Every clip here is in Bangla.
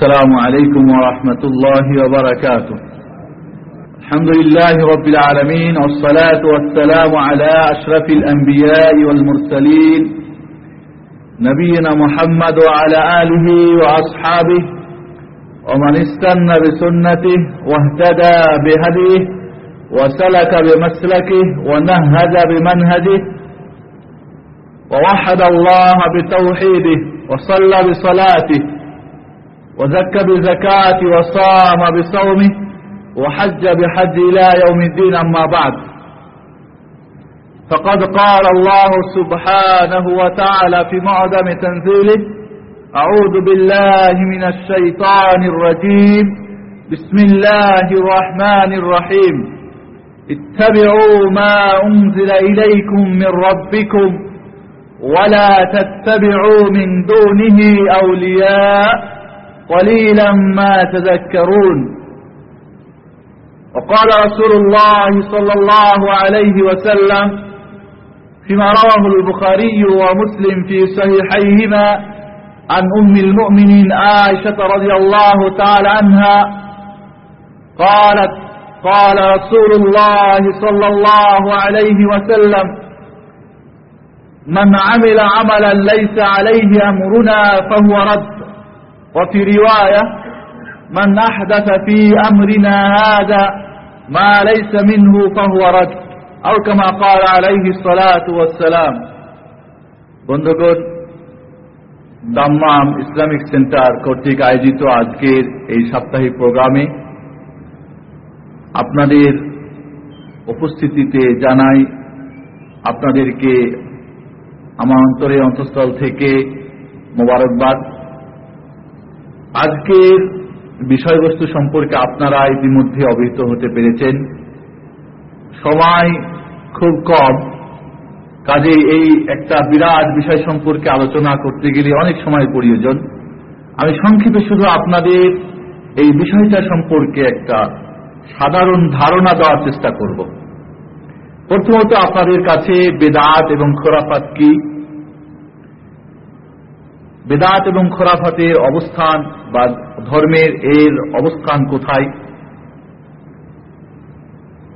السلام عليكم ورحمة الله وبركاته. الحمد لله رب العالمين والصلاة والسلام على أشرف الأنبياء والمرسلين نبينا محمد وعلى آله وأصحابه ومن استنى بسنته واهتدى بهديه وسلك بمسلكه ونهج بمنهجه ووحد الله بتوحيده وصلى بصلاته وزكى بزكاته وصام بصومه وحج بحج إلى يوم الدين أما بعد. فقد قال الله سبحانه وتعالى في معظم تنزيله أعوذ بالله من الشيطان الرجيم. بسم الله الرحمن الرحيم. اتبعوا ما أنزل إليكم من ربكم ولا تتبعوا من دونه أولياء. قليلا ما تذكرون. وقال رسول الله صلى الله عليه وسلم فيما رواه البخاري ومسلم في صحيحيهما عن أم المؤمنين عائشة رضي الله تعالى عنها قالت قال رسول الله صلى الله عليه وسلم من عمل عملا ليس عليه أمرنا فهو رد. وفي رواية من أحدث في أمرنا هذا ما ليس منه فهو رد أو كما قال عليه الصلاة والسلام বন্ধুগণ দাম্মাম ইসলামিক সেন্টার কর্তৃক আয়োজিত আজকের এই সাপ্তাহিক প্রোগ্রামে আপনাদের উপস্থিতিতে জানাই আপনাদেরকে আমার অন্তরে অন্তঃস্থল থেকে মোবারকবাদ আজকের বিষয়বস্তু সম্পর্কে আপনারা ইতিমধ্যে অবহিত হতে পেরেছেন। সময় খুব কম। কাজে এই একটা বিরাট বিষয় সম্পর্কে আলোচনা করতে গেলে অনেক সময় প্রয়োজন। আমি সংক্ষেপে শুধু আপনাদের এই বিষয়টা সম্পর্কে একটা সাধারণ ধারণা দেওয়ার চেষ্টা করব। প্রথমত আপনাদের কাছে বেদাত এবং খোরাফাত কি? বেদাত এবং খোরাফাতের অবস্থান বা ধর্মের এর অবস্থান কোথায়?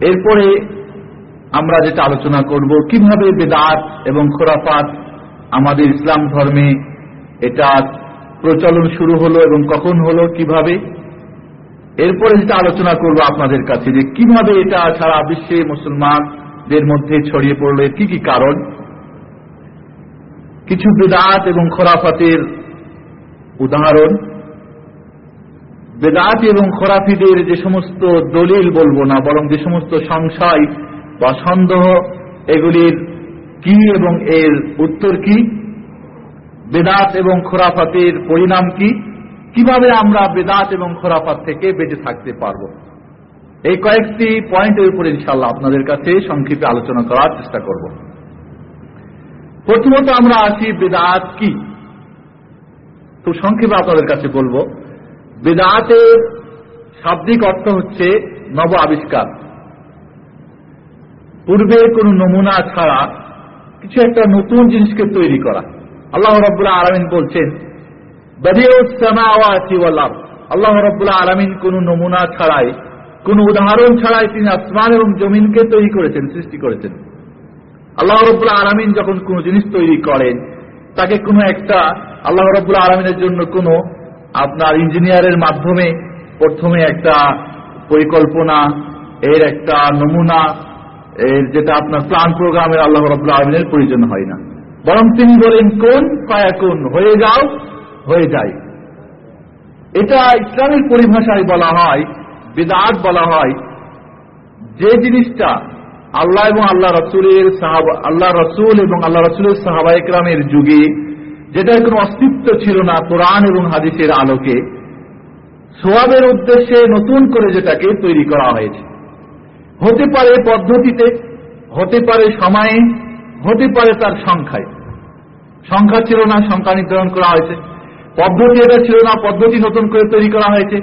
এরপরে আমরা যেটা আলোচনা করব, কীভাবে বেদাত এবং খোরাফাত আমাদের ইসলাম ধর্মে এটা প্রচলন শুরু হলো এবং কখন হলো, কীভাবে? এরপরে যেটা আলোচনা করব আপনাদের কাছে যে কীভাবে এটা সারা বিশ্বে মুসলমানদের মধ্যে ছড়িয়ে পড়ল, কি কি কারণ? কিছু বেদাত এবং খোরাফাতের উদাহরণ। বেদাত এবং খোরাফিদের যে সমস্ত দলিল বলব না, বরং যে সমস্ত সংশয় বা সন্দেহ, এগুলির কি এবং এর উত্তর কি? বেদাত এবং খোরাফাতের পরিণাম কি? কীভাবে আমরা বেদাত এবং খোরাফাত থেকে বেঁচে থাকতে পারব? এই কয়েকটি পয়েন্টের উপরে ইনশাল্লাহ আপনাদের কাছে সংক্ষেপে আলোচনা করার চেষ্টা করব। প্রথমত আমরা আসি বেদাত কি? তো সংক্ষেপে আপনাদের কাছে বলব বেদাতের শাব্দিক অর্থ হচ্ছে নব আবিষ্কার। পূর্বের কোন নমুনা ছাড়া কিছু একটা নতুন জিনিসকে তৈরি করা। আল্লাহ রব্বুল্লাহ আলমিন বলছেন আল্লাহ রব্বুল্লাহ আলমিন কোন নমুনা ছাড়াই, কোন উদাহরণ ছাড়াই তিনি আসমান এবং জমিনকে তৈরি করেছেন, সৃষ্টি করেছেন। আল্লাহ রব্বুল্লাহ আলমিন যখন কোন জিনিস তৈরি করেন, তাকে কোনো একটা আল্লাহ রব্বুল্লাহ আলমিনের জন্য কোনো আপনার ইঞ্জিনিয়ারের মাধ্যমে প্রথমে একটা পরিকল্পনা, এর একটা নমুনা, এর যেটা আপনার প্লান প্রোগ্রামের আল্লাহ রব্বুল্লাহ আলমিনের প্রয়োজন হয় না। বরং তিনি বলেন, কোন কোন? হয়ে যাও, হয়ে যায় এটা ইসলামের পরিভাষায় বলা হয়, বেদাত বলা হয়, যে জিনিসটা আল্লাহ এবং আল্লাহ রসুলের সাহাবা, আল্লাহ রসুল এবং আল্লাহ রসুলের সাহাবা একরামের যুগে যেটার কোনো অস্তিত্ব ছিল না কোরআন এবং হাদিসের আলোকে, সোয়াবের উদ্দেশ্যে নতুন করে যেটাকে তৈরি করা হয়েছে। হতে পারে পদ্ধতিতে, হতে পারে সময়ে, হতে পারে তার সংখ্যায়। সংখ্যা ছিল না, সংখ্যা নির্ধারণ করা হয়েছে। পদ্ধতি এটা ছিল না, পদ্ধতি নতুন করে তৈরি করা হয়েছে।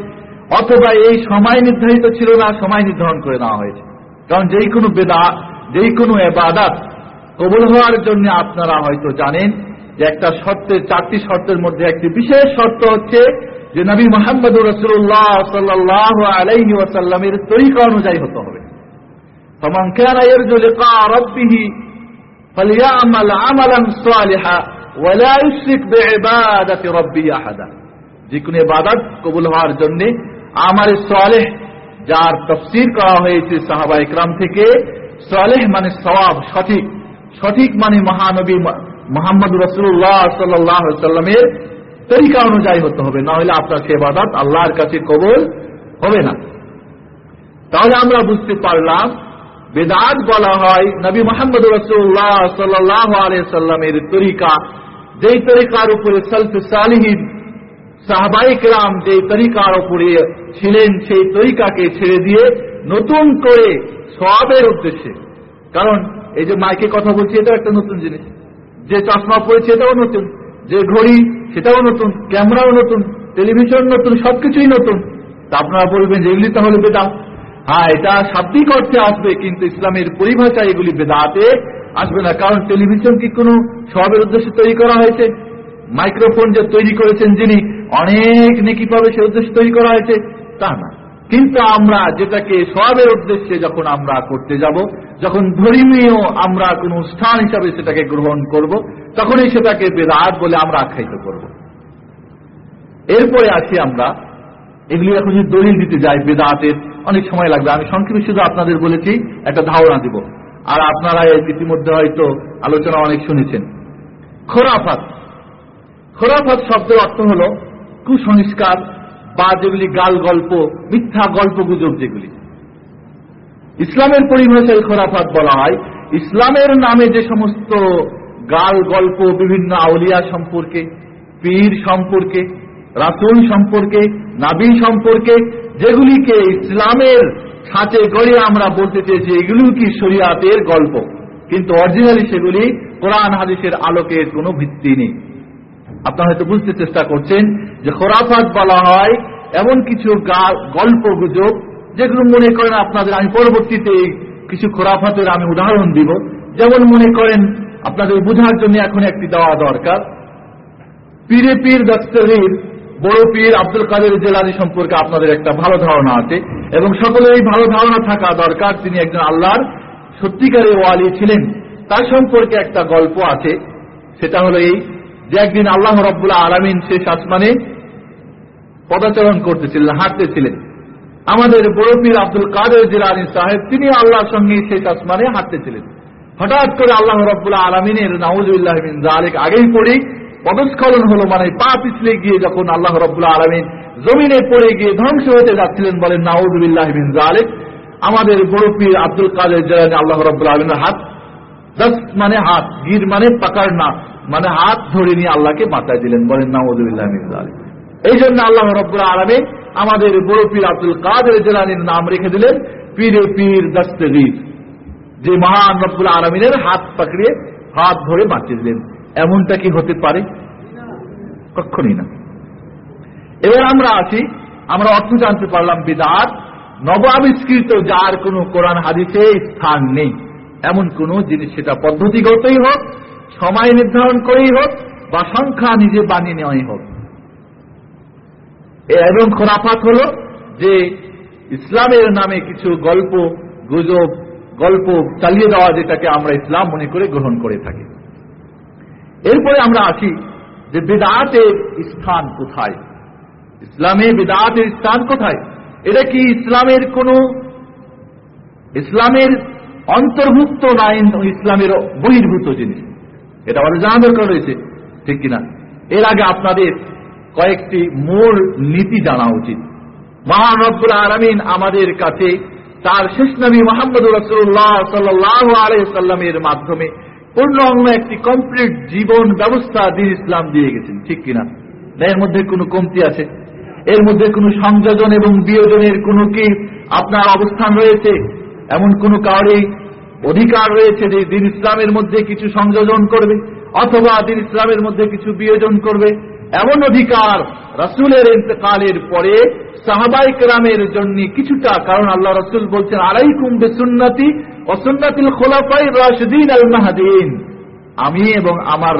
অথবা এই সময় নির্ধারিত ছিল না, সময় নির্ধারণ করে নেওয়া হয়েছে। কারণ যেই কোনো বেদা, যেই কোনো এবাদাত কবল হওয়ার জন্য আপনারা হয়তো জানেন যে একটা শর্তের চারটি শর্তের মধ্যে একটি বিশেষ শর্ত হচ্ছে যে নবী মোহাম্মদ রসুল্লাহ সাল্লাহ আলাইহি ওয়াসাল্লামের তরিকা অনুযায়ী হতে হবে فمن كان يرجو لقاء ربه فليعمل عملا صالحا ولا يشرك بعبادة ربه أحدا যে কোনো ইবাদত কবুল হওয়ার জন্য আমার সালেহ যার তফসির করা হয়েছে সাহাবা ইকরাম থেকে সালেহ মানে সওয়াব সঠিক সঠিক মানে মহানবী মোহাম্মদ রসুল্লাহ সাল্লাহ সাল্লামের তরিকা অনুযায়ী হতে হবে। না হলে আপনার সে বাদাত আল্লাহর কাছে কবল হবে না। তাহলে আমরা বুঝতে পারলাম, বেদাত বলা হয় নবী মোহাম্মদ রসুল্লাহ সাল্লাহ আলিয়াল্লামের তরিকা। যেই তরিকার উপরে সলফ সালিহীন সাহবাইক রাম যে তরিকার উপরে ছিলেন, সেই তরিকাকে ছেড়ে দিয়ে নতুন করে সবের উদ্দেশ্যে। কারণ এই যে মাইকে কথা বলছি এটা একটা নতুন জিনিস। যে চশমা পড়েছে এটাও নতুন, যে ঘড়ি সেটাও নতুন, ক্যামেরাও নতুন, টেলিভিশন নতুন, সবকিছুই নতুন। তা আপনারা বলবেন যে এগুলি তাহলে বেদা হ্যাঁ এটা শাব্দিক অর্থে আসবে, কিন্তু ইসলামের পরিভাষায় এগুলি বেদাতে আসবে না। কারণ টেলিভিশন কি কোনো সবের উদ্দেশ্যে তৈরি করা হয়েছে? মাইক্রোফোন যে তৈরি করেছেন যিনি, অনেক নেকি পাবে সে উদ্দেশ্যে তৈরি করা হয়েছে, তা না। কিন্তু আমরা যেটাকে সবের উদ্দেশ্যে যখন আমরা করতে যাব, যখন ধর্মীয় আমরা কোন স্থান হিসাবে সেটাকে গ্রহণ করব, তখনই সেটাকে বেদাত বলে আমরা আখ্যায়িত করব। এরপরে আছি আমরা, এগুলি এখন যদি দলিল দিতে যাই বেদাতের, অনেক সময় লাগবে। আমি সংক্ষেপে শুধু আপনাদের বলেছি, একটা ধারণা দিব। আর আপনারা ইতিমধ্যে হয়তো আলোচনা অনেক শুনেছেন। খোরাফাত। খোরাফাত শব্দের অর্থ হল কুসংস্কার বা যেগুলি গাল গল্প, মিথ্যা গল্প গুজব যেগুলি। ইসলামের পরিভাষায় খোরাফাত বলা হয়, ইসলামের নামে যে সমস্ত গাল গল্প, বিভিন্ন আউলিয়া সম্পর্কে, পীর সম্পর্কে, রাসুল সম্পর্কে, নাবি সম্পর্কে, যেগুলিকে ইসলামের ছাঁচে গড়ে আমরা বলতে চেয়েছি এগুলি কি শরিয়াতের গল্প? কিন্তু অরিজিনালি সেগুলি কোরআন, হাদিসের আলোকের কোনো ভিত্তি নেই। আপনারা হয়তো বুঝতে চেষ্টা করছেন যে খোরাফাত বলা হয় এমন কিছু গল্প গুজব যেগুলো মনে করেন আপনাদের, আমি পরবর্তীতে কিছু খোরাফাতের আমি উদাহরণ দিব। যেমন মনে করেন, আপনাদের বোঝার জন্য এখন একটি দেওয়া দরকার। পীরে পীর দস্তরীর বড় পীর আব্দুল কাদের জেলানি সম্পর্কে আপনাদের একটা ভালো ধারণা আছে এবং সকলের এই ভালো ধারণা থাকা দরকার। তিনি একজন আল্লাহর সত্যিকারের ওয়ালি ছিলেন। তার সম্পর্কে একটা গল্প আছে, সেটা হলো এই যে একদিন আল্লাহ রব্বুল্লাহ আলমিন শেষ আসমানে পদাচরণ করতেছিলেন, হাঁটতেছিলেন। আমাদের বড় পীর আব্দুল কাদের জিলানি সাহেব, তিনি আল্লাহর সঙ্গে শেষ আসমানে হাঁটতেছিলেন। হঠাৎ করে আল্লাহ রব্বুল্লাহ আলমিনের নাউজুল্লাহ জালেক আগেই পড়ি, পদস্খলন হলো মানে পা পিছলে গিয়ে যখন আল্লাহ রব্বুল্লাহ আলমিন জমিনে পড়ে গিয়ে ধ্বংস হতে যাচ্ছিলেন বলেন নাউজুল্লাহ জালেক আমাদের বড় পীর আব্দুল কাদের জিলানি আল্লাহ রব্বুল্লাহ আলমিনের হাত দশ মানে হাত, গির মানে পাকার না মানে হাত ধরে নিয়ে আল্লাহকে বাঁচাই দিলেন, বলেন জালেক এই জন্য আল্লাহ রব্বুল আলমে আমাদের বড় পীর আব্দুল কাদের জেলানির নাম রেখে দিলেন, পীরে পীর দস্তগীর। যে মহান রব্বুল আলমিনের হাত পাকড়িয়ে হাত ধরে বাঁচিয়ে দিলেন। এমনটা কি হতে পারে? কখনই না। এবার আমরা আছি আমরা অর্থ জানতে পারলাম বিদাত। নব আবিষ্কৃত যার কোন কোরআন হাদিসে স্থান নেই। এমন কোন জিনিস সেটা পদ্ধতিগতই হোক সময় নির্ধারণ করেই হোক, বা সংখ্যা নিজে বানিয়ে নেওয়াই হোক। এবং খোরাফাত হল যে ইসলামের নামে কিছু গল্প, গুজব, গল্প চালিয়ে দেওয়া যেটাকে আমরা ইসলাম মনে করে গ্রহণ করে থাকি। এরপরে আমরা আসি যে বেদাতের স্থান কোথায়? ইসলামে বেদাতের স্থান কোথায়? এটা কি ইসলামের কোন ইসলামের অন্তর্ভুক্ত না, ইসলামের বহির্ভূত জিনিস? এটা আমাদের জানা দরকার রয়েছে, ঠিক কিনা? এর আগে আপনাদের কয়েকটি মূল নীতি জানা উচিত। মহান রব্বুল আলমিন আমাদের কাছে তার শেষ নবী মোহাম্মদ রসুল্লাহ সাল্লাহ আলহামের মাধ্যমে পূর্ণাঙ্গ একটি কমপ্লিট জীবন ব্যবস্থা দিন ইসলাম দিয়ে গেছেন, ঠিক কিনা? এর মধ্যে কোনো কমতি আছে? এর মধ্যে কোনো সংযোজন এবং বিয়োজনের কোনো কি আপনার অবস্থান রয়েছে? এমন কোন কারণেই অধিকার রয়েছে যে দিন ইসলামের মধ্যে কিছু সংযোজন করবে, অথবা দিন ইসলামের মধ্যে কিছু বিয়োজন করবে। এমন অধিকার রসুলের ইন্তকালের পরে সাহাবাই কেরামের জন্য কিছুটা, কারণ আল্লাহ রসুল বলছেন আড়াই কুম্বে সুন্নতি অসুন্নাতিল খোলাফাই রশদিন আল মাহাদিন। আমি এবং আমার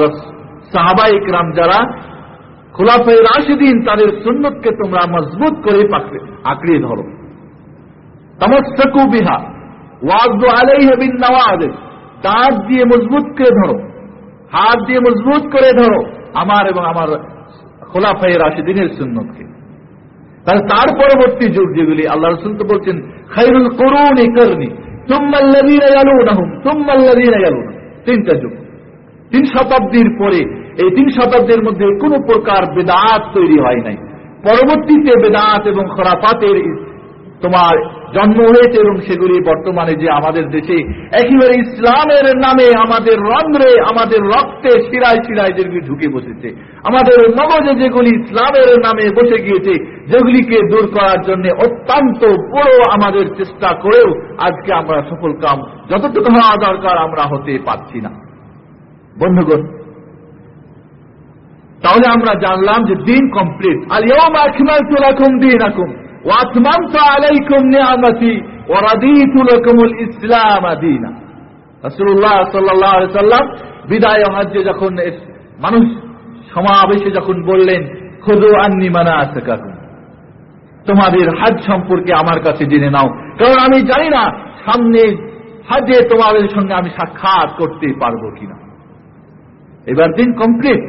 সাহাবাই কেরাম যারা খোলাফে রাশিদিন, তাদের সুন্নতকে তোমরা মজবুত করে আঁকড়িয়ে ধরো। তমস্তকু বিহা। দাঁত দিয়ে মজবুত করে ধরো। হাত দিয়ে মজবুত করে ধরো। আমার এবং আমার খোলাফাই রাশিদিনের সুন্নতকে। তাহলে তার পরবর্তী যুগ যেগুলি, আল্লাহ রসুল তো বলছেন, খাইরুল করুন করনি তিনটা যুগ। তিন শতাব্দীর পরে এই তিন শতাব্দীর মধ্যে কোনো প্রকার বেদাত তৈরি হয় নাই। পরবর্তীতে বেদাত এবং খরাপাতের তোমার জন্ম হয়েছে এবং সেগুলি বর্তমানে যে আমাদের দেশে, একেবারে ইসলামের নামে আমাদের রন্ধ্রে, আমাদের রক্তে শিরায় শিরায় যেগুলি ঢুকে বসেছে। আমাদের মগজে যেগুলি ইসলামের নামে বসে গিয়েছে, যেগুলিকে দূর করার জন্য অত্যন্ত বড় আমাদের চেষ্টা করেও আজকে আমরা সফল কাম যতটুকু হওয়া দরকার আমরা হতে পারছি না। বন্ধুগণ, তাহলে আমরা জানলাম যে দিন কমপ্লিট আলিয়ম আকমালতু লাকুম দীনাকুম। ওয়া যখন মানুষ সমাবেশে যখন বললেন, খুদু আন্নি মানাসিকাকুম। তোমাদের হাজ সম্পর্কে আমার কাছে জেনে নাও। কারণ আমি জানি না সামনে হাজে তোমাদের সঙ্গে আমি সাক্ষাৎ করতে পারব কিনা। এবার দিন কমপ্লিট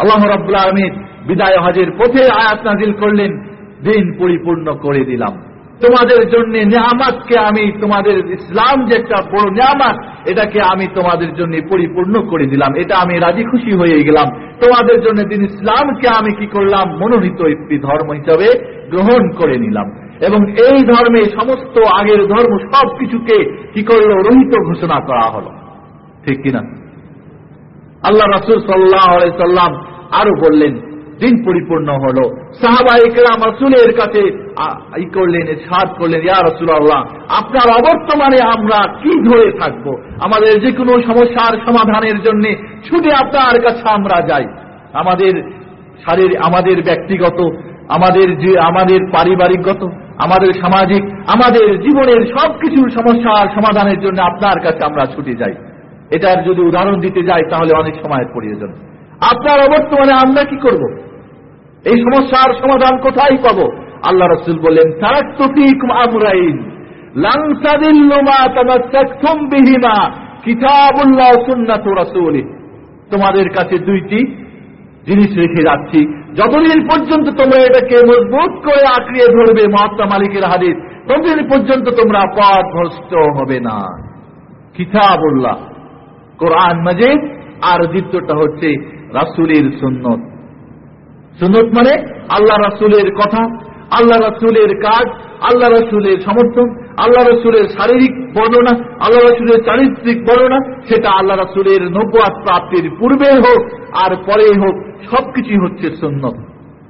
আল্লাহ রাব্বুল আলামিন বিদায় হজের পথে আয়াত নাজিল করলেন। দিন পরিপূর্ণ করে দিলাম। তোমাদের জন্য নিয়ামাতকে আমি তোমাদের ইসলাম যে একটা বড় নিয়ামাত, এটাকে আমি তোমাদের জন্য পরিপূর্ণ করে দিলাম। এটা আমি রাজি খুশি হয়ে গেলাম। তোমাদের জন্য দিন ইসলামকে আমি কি করলাম? মনোনীত একটি ধর্ম হিসাবে গ্রহণ করে নিলাম। এবং এই ধর্মে সমস্ত আগের ধর্ম সব কিছুকে কি করল? রহিত ঘোষণা করা হলো। ঠিক কিনা? আল্লাহ রাসুল সাল্লাহ সাল্লাম আরও বললেন দিন পরিপূর্ণ হলো। সাহাবা ইকরাম কাছে ই করলেন করলেন, ইয়া আপনার অবর্তমানে আমরা কি ধরে থাকব? আমাদের যে কোনো সমস্যার সমাধানের জন্য ছুটে আপনার কাছে আমরা যাই। আমাদের শারীর, আমাদের ব্যক্তিগত, আমাদের যে, আমাদের পারিবারিকগত, আমাদের সামাজিক, আমাদের জীবনের সবকিছুর সমস্যার সমাধানের জন্য আপনার কাছে আমরা ছুটে যাই। এটার যদি উদাহরণ দিতে যাই, তাহলে অনেক সময়ের প্রয়োজন আপনার অবর্তমানে আমরা কি করব? এই সমস্যার সমাধান কোথায় পাব? আল্লাহ রসুল বললেন আমরাইন কিতাবুল্লাহ সুন্নাতু রাসূলিহ। তোমাদের কাছে দুইটি জিনিস রেখে যাচ্ছি। যতদিন পর্যন্ত তোমরা এটাকে মজবুত করে আঁকড়িয়ে ধরবে মহাত্মা মালিকের হাদিস, ততদিন পর্যন্ত তোমরা পথ ভ্রষ্ট হবে না। কিতাবুল্লাহ, কোরআন মাজিদ, আর দ্বিতীয়টা হচ্ছে রাসুলের সুন্নত। সুন্নত মানে আল্লাহ রাসুলের কথা, আল্লাহ রাসুলের কাজ, আল্লাহ রাসুলের সমর্থন আল্লাহ রসুলের শারীরিক বর্ণনা, আল্লাহ রসুলের চারিত্রিক বর্ণনা, সেটা আল্লাহ রসুলের নব্বত প্রাপ্তির পূর্বে হোক আর পরে হোক, সবকিছুই হচ্ছে সুন্নত।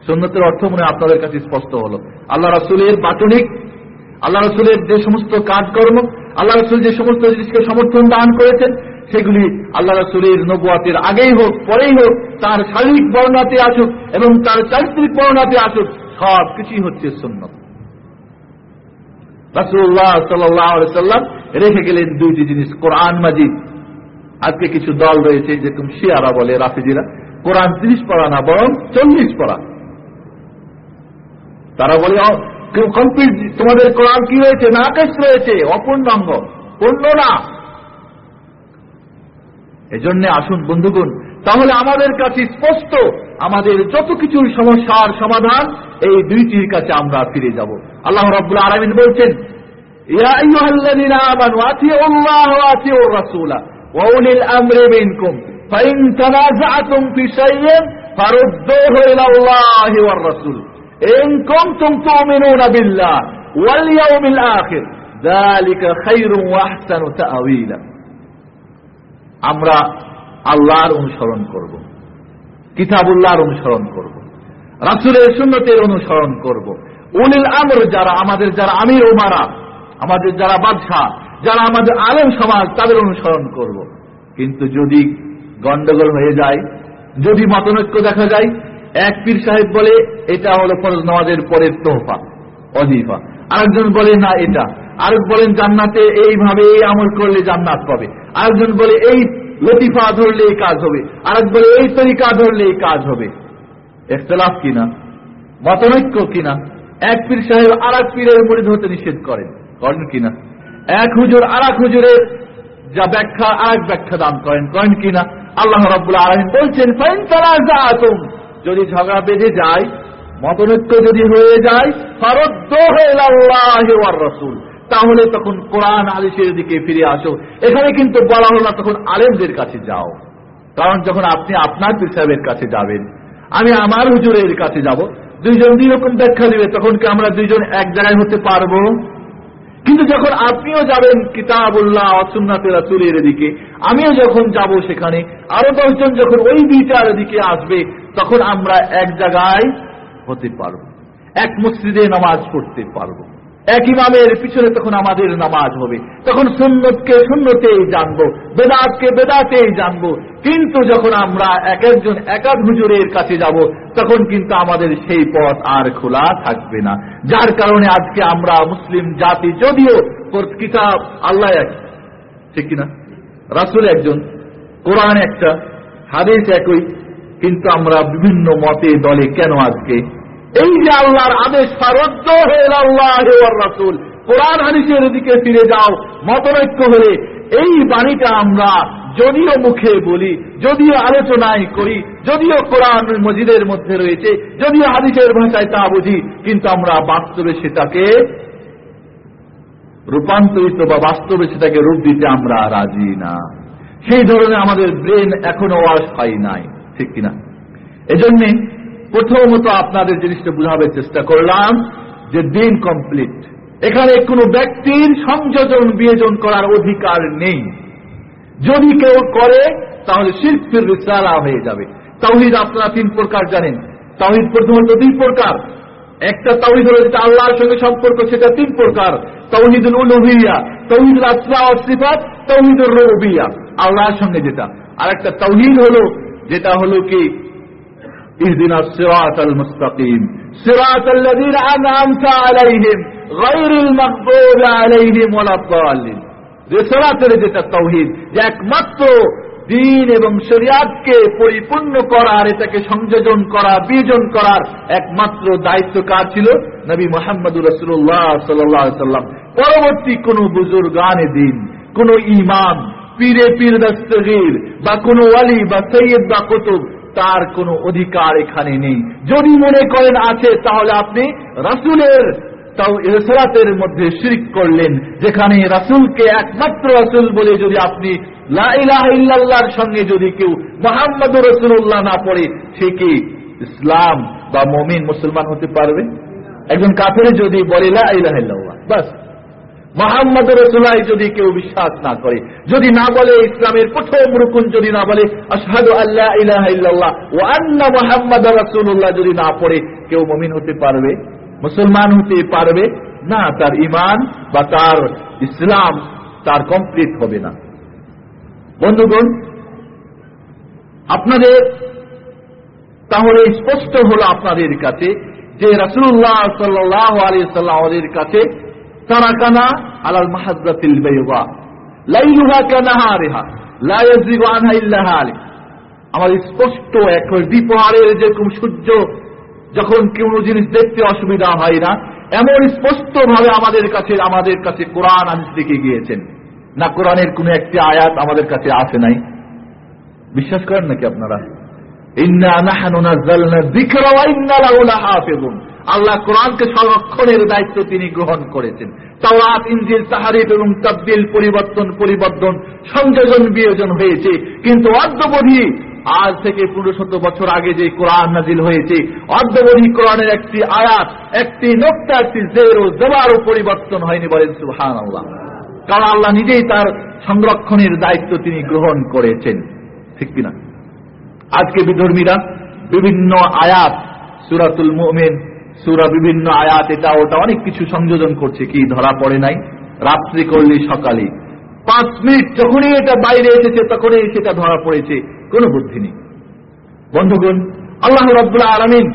সুন্নতের অর্থ মনে আপনাদের কাছে স্পষ্ট হলো। আল্লাহ রাসুলের বাটনিক আল্লাহ রসুলের যে সমস্ত কাজকর্ম, আল্লাহ রসুল যে সমস্ত জিনিসকে সমর্থন দান করেছেন সেগুলি আল্লাহ রসুলের নবুয়াতের আগেই হোক, পরেই হোক, তার শারীরিক বর্ণাতে আসুক এবং তার চারিত্রিক বর্ণাতে আসুক, সব কিছুই হচ্ছে সুন্নত। রাসুল্লাহ সাল্লাম রেখে গেলেন দুইটি জিনিস, কোরআন মাজিদ। আজকে কিছু দল রয়েছে, যেরকম শিয়ারা বলে, রাফিজিরা। কোরআন তিরিশ পড়া না, বরং চল্লিশ পড়া তারা বলে কমপ্লিট তোমাদের কোরআন কি রয়েছে? নাকেশ রয়েছে, অপূর্ণাঙ্গ। পূর্ণ না। এজন্য আসুন বন্ধুগণ, তাহলে আমাদের কাছে স্পষ্ট আমাদের যত কিছুর সমস্যার সমাধান এই দুইটির কাছে আমরা ফিরে যাব। আল্লাহ রাব্বুল আলামিন বলছেন আতিউল্লাহ ওয়া আতিউর রাসূলা ওয়া উলিল আমরি আল্লাহর অনুসরণ করব। কিতাবুল্লাহর অনুসরণ করব। রাসুলের সুন্নতের অনুসরণ করব। উলিল আমর, যারা আমাদের যারা আমির ওমারা আমাদের যারা বাদশাহ, যারা আমাদের আলেম সমাজ, তাদের অনুসরণ করব। কিন্তু যদি গন্ডগোল হয়ে যায়, যদি মতনৈক্য দেখা যায়, এক পীর সাহেব বলে, এটা হলো ফরজ নামাজের পরের তোহফা অজিফা আরেকজন বলে, না, এটা। আরেক বলেন, জান্নাতে এইভাবে এই আমল করলে জান্নাত পাবে। আরেকজন বলে, এই লতিফা ধরলে এই কাজ হবে। আরেক বলে, এই তরিকা ধরলে এই কাজ হবে। এখতলাফ কিনা? মতনৈক্য কিনা? এক পীর সাহেব আর এক পীরের মরিদ হতে নিষেধ করেন। করেন কিনা? এক হুজুর আর এক হুজুরের যা ব্যাখ্যা আর এক ব্যাখ্যা দান করেন। করেন কিনা? আল্লাহ রব্বুল আলমিন বলছেন, ফাইন তারা যা যদি ঝগড়া বেঁধে যায় মতনৈক্য যদি হয়ে যায়, ফারদ্দ হয়ে রসুল। তাহলে তখন কোরআন আলিশের দিকে ফিরে আসো। এখানে কিন্তু বলা হলো না তখন আলেমদের কাছে যাও। কারণ যখন আপনি আপনার পীর সাহেবের কাছে যাবেন, আমি আমার হুজুরের কাছে যাব, দুইজন দুই রকম ব্যাখ্যা দিবে, তখন কি আমরা দুইজন এক জায়গায় হতে পারব? কিন্তু যখন আপনিও যাবেন কিতাবুল্লাহ অসুন্নাতের রাসুলের দিকে, আমিও যখন যাব সেখানে, আরও দশজন যখন ওই দুইটার দিকে আসবে, তখন আমরা এক জায়গায় হতে পারব। এক মসজিদে নামাজ পড়তে পারব। এক ইমামের পিছনে তখন আমাদের নামাজ হবে। তখন সুন্নতকে সুন্নতেই জানব, বেদাতকে বেদাতেই জানব। কিন্তু যখন আমরা এক একজন একাধ হুজুরের কাছে যাব, তখন কিন্তু আমাদের সেই পথ আর খোলা থাকবে না। যার কারণে আজকে আমরা মুসলিম জাতি যদিও কিতাব আল্লাহ এক, ঠিক কিনা? রাসুল একজন, কোরআন একটা, হাদিস একই, কিন্তু আমরা বিভিন্ন মতে দলে কেন আজকে এই যে আল্লাহর আদেশ ফারদ্দ হয়ে আল্লাহ রাসুল, কোরআন হাদিসের দিকে ফিরে যাও মতনৈক্য হলে এই বাণীটা আমরা যদিও মুখে বলি, যদিও আলোচনায় করি, যদিও কোরআন মজিদের মধ্যে রয়েছে, যদিও হাদিসের ভাষায় তা বুঝি, কিন্তু আমরা বাস্তবে সেটাকে রূপান্তরিত বা বাস্তবে সেটাকে রূপ দিতে আমরা রাজি না। সেই ধরনের আমাদের ব্রেন এখনও ওয়াশ পাই নাই, ঠিক কিনা? এজন্যে প্রথমত আপনাদের জিনিসটা বুঝাবার চেষ্টা করলাম যে দিন কমপ্লিট এখানে কোনো ব্যক্তির সংযোজন, বিয়োজন করার অধিকার নেই। যদি কেউ করে, তাহলে শিল্পের রিসালা হয়ে যাবে। তাওহিদ আপনারা তিন প্রকার জানেন। তাওহিদ প্রথমত দুই প্রকার। একটা তাওহিদ হলো যেটা আল্লাহর সঙ্গে সম্পর্ক, সেটা তিন প্রকার। তৌহিদুল উলুহিয়া তৌহিদুল আসলা সিফাত তৌহিদুল রবিয়া আল্লাহর সঙ্গে যেটা। আর একটা তৌহিদ হলো, যেটা হলো কি? اهدنا الصراط المستقيم صراط الذين أنعمت عليهم غير المغضوب عليهم ولا الضالين রেসরাতের যেটা তৌহিদ যে একমাত্র দিন এবং শরিয়াতকে পরিপূর্ণ করার এটাকে সংযোজন করা বিয়োজন করার একমাত্র দায়িত্ব কার ছিল নবী মোহাম্মদুর রসুল্লাহ সাল্লাম পরবর্তী কোন বুজুর্গানে দিন কোন ইমাম পীরে পীর দস্তগীর বা কোন ওয়ালি বা সৈয়দ বা কুতুব তার কোনো অধিকার এখানে নেই। যদি মনে করেন আছে, তাহলে আপনি রাসুলের রেসরাতের মধ্যে শিরিক করলেন, যেখানে রাসুলকে একমাত্র রাসুল বলে যদি আপনি লাইলাহার সঙ্গে যদি কেউ মোহাম্মদ রসুল্লাহ না পড়ে, সে কি ইসলাম বা মমিন মুসলমান হতে পারবে? একজন কাফের যদি বলে লাইলাহ বাস। মোহাম্মদ রসুল্লাহ যদি কেউ বিশ্বাস না করে, যদি না বলে ইসলামের প্রথম রুকুন যদি না বলে আসাদ আল্লাহ ইলাহ ও আন্না মোহাম্মদ রসুল্লাহ যদি না পড়ে, কেউ মমিন হতে পারবে? মুসলমান হতে পারবে? না, তার ইমান বা তার ইসলাম তার কমপ্লিট হবে না। বন্ধুগণ, আপনাদের তাহলে স্পষ্ট হলো আপনাদের কাছে যে রসুল্লাহ সাল্লাহ আলী সাল্লাহ কাছে তারাকানা আলাল বেয়ুবা লাইলুহা কানাহারিহা, লা আনহা ইল্লা আমার স্পষ্ট এক দ্বীপহারের যেরকম সূর্য, যখন কোন জিনিস দেখতে অসুবিধা হয় না, এমন স্পষ্ট ভাবে আমাদের কাছে আমাদের কাছে কোরআন আনিস দিকে গিয়েছেন। না, কোরআনের কোন একটি আয়াত আমাদের কাছে আসে নাই। বিশ্বাস করেন নাকি আপনারা? ইন্না নাহানু নাযালনা যিকরা ওয়া ইন্না লাহু লাহাফিজুন আল্লাহ কোরআনকে সংরক্ষণের দায়িত্ব তিনি গ্রহণ করেছেন। তাওরাত ইঞ্জিল তাহারিফ এবং তাবদিল পরিবর্তন পরিবর্তন, সংযোজন, বিয়োজন হয়েছে। কিন্তু অর্ধবধি আজ থেকে পনেরো শত বছর আগে যে কোরআন নাজিল হয়েছে, অর্ধবধি কোরআনের একটি আয়াত, একটি নোক্তা, একটি জের ও জবারও পরিবর্তন হয়নি বলেন সুহান আল্লাহ কারণ আল্লাহ নিজেই তার সংরক্ষণের দায়িত্ব তিনি গ্রহণ করেছেন। ঠিক কিনা? আজকে বিধর্মীরা বিভিন্ন আয়াত, সুরাতুল মোমেন সুরা বিভিন্ন আয়াত, এটা, ওটা অনেক কিছু সংযোজন করছে, কি ধরা পড়ে নাই, রাত্রি করলে সকালে। পাঁচ মিনিট যখনই এটা বাইরে এসেছে, তখনই সেটা ধরা পড়েছে, কোনো বুদ্ধি নেই। বন্ধুগণ, আল্লাহ রব্দুল্লাহ আলমিন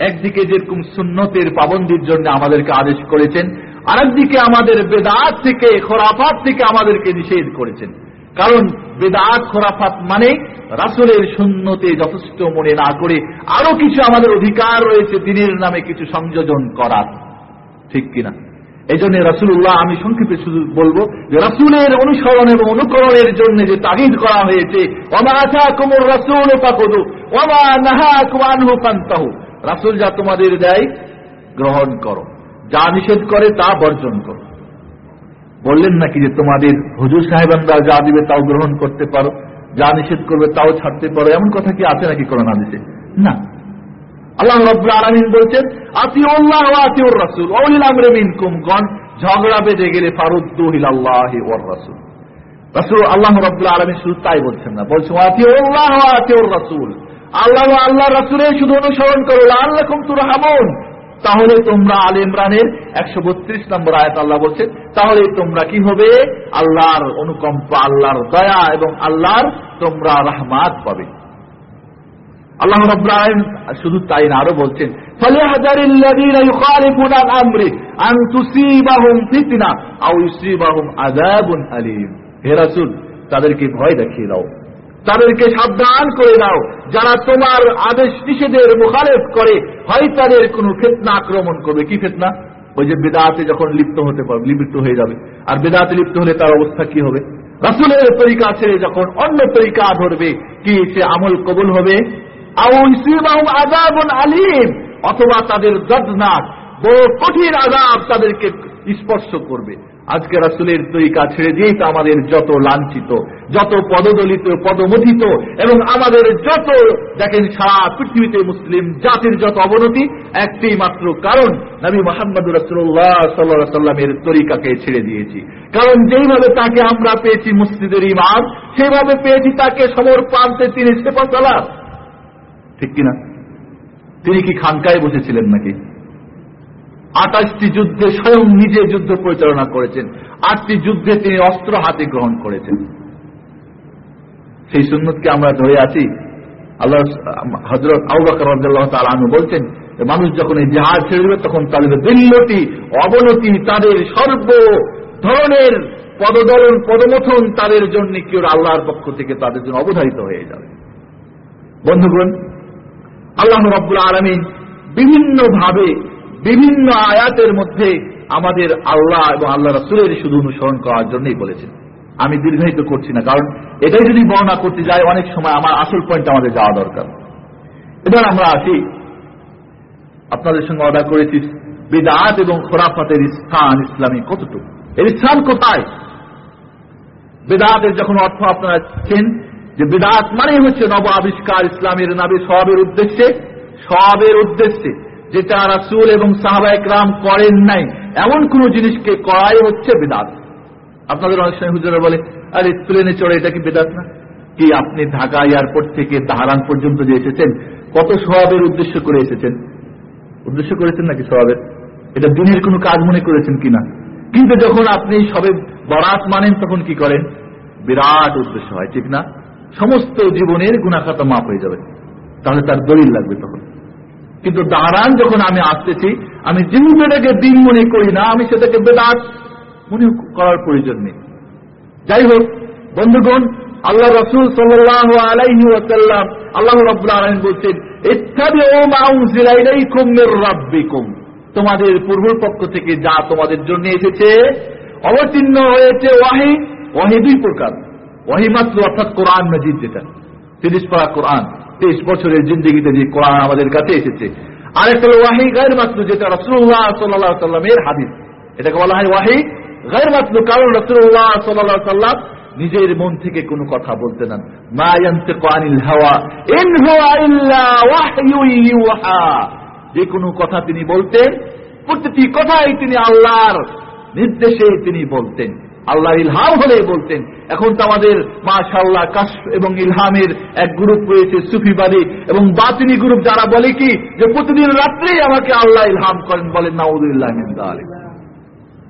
একদিকে যেরকম সুন্নতের পাবন্দির জন্য আমাদেরকে আদেশ করেছেন, আরেকদিকে আমাদের বেদাত থেকে, খোরাফাত থেকে আমাদেরকে নিষেধ করেছেন। কারণ বেদাত, খোরাফাত মানে রাসুলের শূন্যতে যথেষ্ট মনে না করে আরও কিছু আমাদের অধিকার রয়েছে দিনের নামে কিছু সংযোজন করার। ঠিক কিনা? এই জন্য রাসুল্লাহ আমি সংক্ষেপে শুধু বলব যে রাসুলের অনুসরণ এবং অনুকরণের জন্য যে তাগিদ করা হয়েছে রাসুল রাসুল যা তোমাদের দেয় গ্রহণ করো, যা নিষেধ করে তা বর্জন করো। বললেন নাকি যে তোমাদের হুজুর সাহেবানরা যা দিবে তাও গ্রহণ করতে পারো, যা নিষেধ করবে তাও ছাড়তে পারো, এমন কথা কি আছে নাকি করোনা দিতে না। আল্লাহ রব্লা আলমিন বলছেন, আতিউল্লাহ আতিউর রাসুল অলিল আমরে মিনকুম ঝগড়া বেঁধে গেলে ফারুদ্দুহিল আল্লাহ ওর রাসুল। রাসুল আল্লাহ রব্লা আলমিন শুধু তাই বলছেন না, বলছেন, আতিউল্লাহ আতিউর রাসুল, আল্লাহ আল্লাহ রাসুলের শুধু অনুসরণ করো আল্লাহ তুর হামন তাহলে তোমরা আল ইমরানের একশো বত্রিশ নম্বর আয়াত আল্লাহ বলছেন, তাহলে তোমরা কি হবে? আল্লাহর অনুকম্প, আল্লাহর দয়া এবং আল্লাহর তোমরা রহমাত পাবে। আল্লাহ রব্রাহিম শুধু তাই না, আরও বলছেন তাদেরকে ভয় দেখিয়ে দাও। তাদেরকে সাবধান করে দাও। যারা তোমার আদেশ নিষেধের মুখালেফ করে, হয় তাদের কোন ফেতনা আক্রমণ করবে। কি ফেতনা? ওই যে বেদাতে যখন লিপ্ত হতে পারবে, লিপ্ত হয়ে যাবে। আর বেদাতে লিপ্ত হলে তার অবস্থা কি হবে? রাসুলের তরিকা ছেড়ে যখন অন্য তরিকা ধরবে, কি সে আমল কবুল হবে? আলিম, অথবা তাদের দর্দনাক বড় কঠিন আজাব তাদেরকে স্পর্শ করবে। আজকে রাসুলের তরিকা ছেড়ে দিয়েই তো আমাদের যত লাঞ্ছিত, যত পদদলিত পদমথিত এবং আমাদের যত, দেখেন সারা পৃথিবীতে মুসলিম জাতির যত অবনতি একটি মাত্র কারণ নবী মোহাম্মদ রসুল্লাহ সাল্লা সাল্লামের তরিকাকে ছেড়ে দিয়েছি। কারণ যেইভাবে তাকে আমরা পেয়েছি মসজিদের ইমাম, সেভাবে পেয়েছি তাকে সমর প্রান্তে তিনি সেপা চালার ঠিক কিনা? তিনি কি খানকায় বসেছিলেন নাকি? আঠাশটি যুদ্ধে স্বয়ং নিজে যুদ্ধ পরিচালনা করেছেন। আটটি যুদ্ধে তিনি অস্ত্র হাতে গ্রহণ করেছেন। সেই সুন্নতকে আমরা ধরে আছি। আল্লাহ হজরত আউবাকর বলছেন মানুষ যখন এই জাহাজ ছেড়ে দেবে, তখন তাদের দিল্লতি, অবনতি তাদের সর্ব ধরনের পদদলন, পদমথন তাদের জন্য কেউ আল্লাহর পক্ষ থেকে তাদের জন্য অবধারিত হয়ে যাবে। বন্ধুগণ, আল্লাহ রব্বুল আলমিন বিভিন্ন ভাবে বিভিন্ন আয়াতের মধ্যে আমাদের আল্লাহ এবং আল্লাহ রাসুলের শুধু অনুসরণ করার জন্যই বলেছেন। আমি দীর্ঘায়িত করছি না, কারণ এটাই যদি বর্ণনা করতে যাই, অনেক সময় আমার আসল পয়েন্ট আমাদের যাওয়া দরকার। এবার আমরা আসি, আপনাদের সঙ্গে অর্ডার করেছি, বেদাত এবং খোরাফাতের স্থান ইসলামী কতটুকু? এর স্থান কোথায়? বেদাতের যখন অর্থ আপনারা দেখছেন যে বেদাত মানে হচ্ছে নব আবিষ্কার ইসলামের নাবে সবের উদ্দেশ্যে সবের উদ্দেশ্যে। যেটা রাসুল এবং সাহাবায়ক রাম করেন নাই, এমন কোন জিনিসকে করাই হচ্ছে বেদাত। আপনাদের অনেক সময় হুজুরা বলে, আরে প্লেনে চড়ে এটা কি বেদাত না? কি আপনি ঢাকা এয়ারপোর্ট থেকে তাহারান পর্যন্ত যে এসেছেন, কত স্বভাবের উদ্দেশ্য করে এসেছেন? উদ্দেশ্য করেছেন নাকি স্বভাবের এটা দিনের কোনো কাজ মনে করেছেন কিনা? কিন্তু যখন আপনি সবে বরাত মানেন, তখন কি করেন? বিরাট উদ্দেশ্য হয়, ঠিক না? সমস্ত জীবনের গুণাখাতা মাপ হয়ে যাবে। তাহলে তার দলিল লাগবে তখন। কিন্তু দাঁড়ান যখন আমি আসতেছি, আমি যেটাকে দিন মনে করি না, আমি সেটাকে বেদাত মনে করার প্রয়োজন নেই। যাই হোক, বন্ধুগণ, আল্লাহ রসুল ওয়াসাল্লাম আল্লাহ বলছেন তোমাদের পূর্ব পক্ষ থেকে যা তোমাদের জন্য এসেছে, অবতীর্ণ হয়েছে ওয়াহি। ওয়াহি দুই প্রকার। ওয়াহি মাত্র অর্থাৎ কোরআন মজিদ যেটা, তিরিশ পারা কোরআন। তেইশ বছরের জিন্দগিতে যে কোরআন আমাদের কাছে এসেছে। আরেকটা হল ওয়াহি গায়ের মাত্র যেটা রসুল্লাহ সাল্লাহ সাল্লামের হাদিস। এটাকে বলা হয় ওয়াহি গায়ের মাত্র কারণ রসুল্লাহ সাল্লাহ সাল্লাম নিজের মন থেকে কোনো কথা বলতে না। যে কোনো কথা তিনি বলতেন, প্রতিটি কথাই তিনি আল্লাহর নির্দেশে তিনি বলতেন। আল্লাহ ইলহাম হলে বলতেন। এখন তো আমাদের মাশাল্লাহ কাশ এবং ইলহামের এক গ্রুপ রয়েছে, সুফিবাদী এবং বাতিনি গ্রুপ যারা বলে কি, যে প্রতিদিন রাত্রেই আমাকে আল্লাহ ইলহাম করেন বলেন নাউদুল্লাহ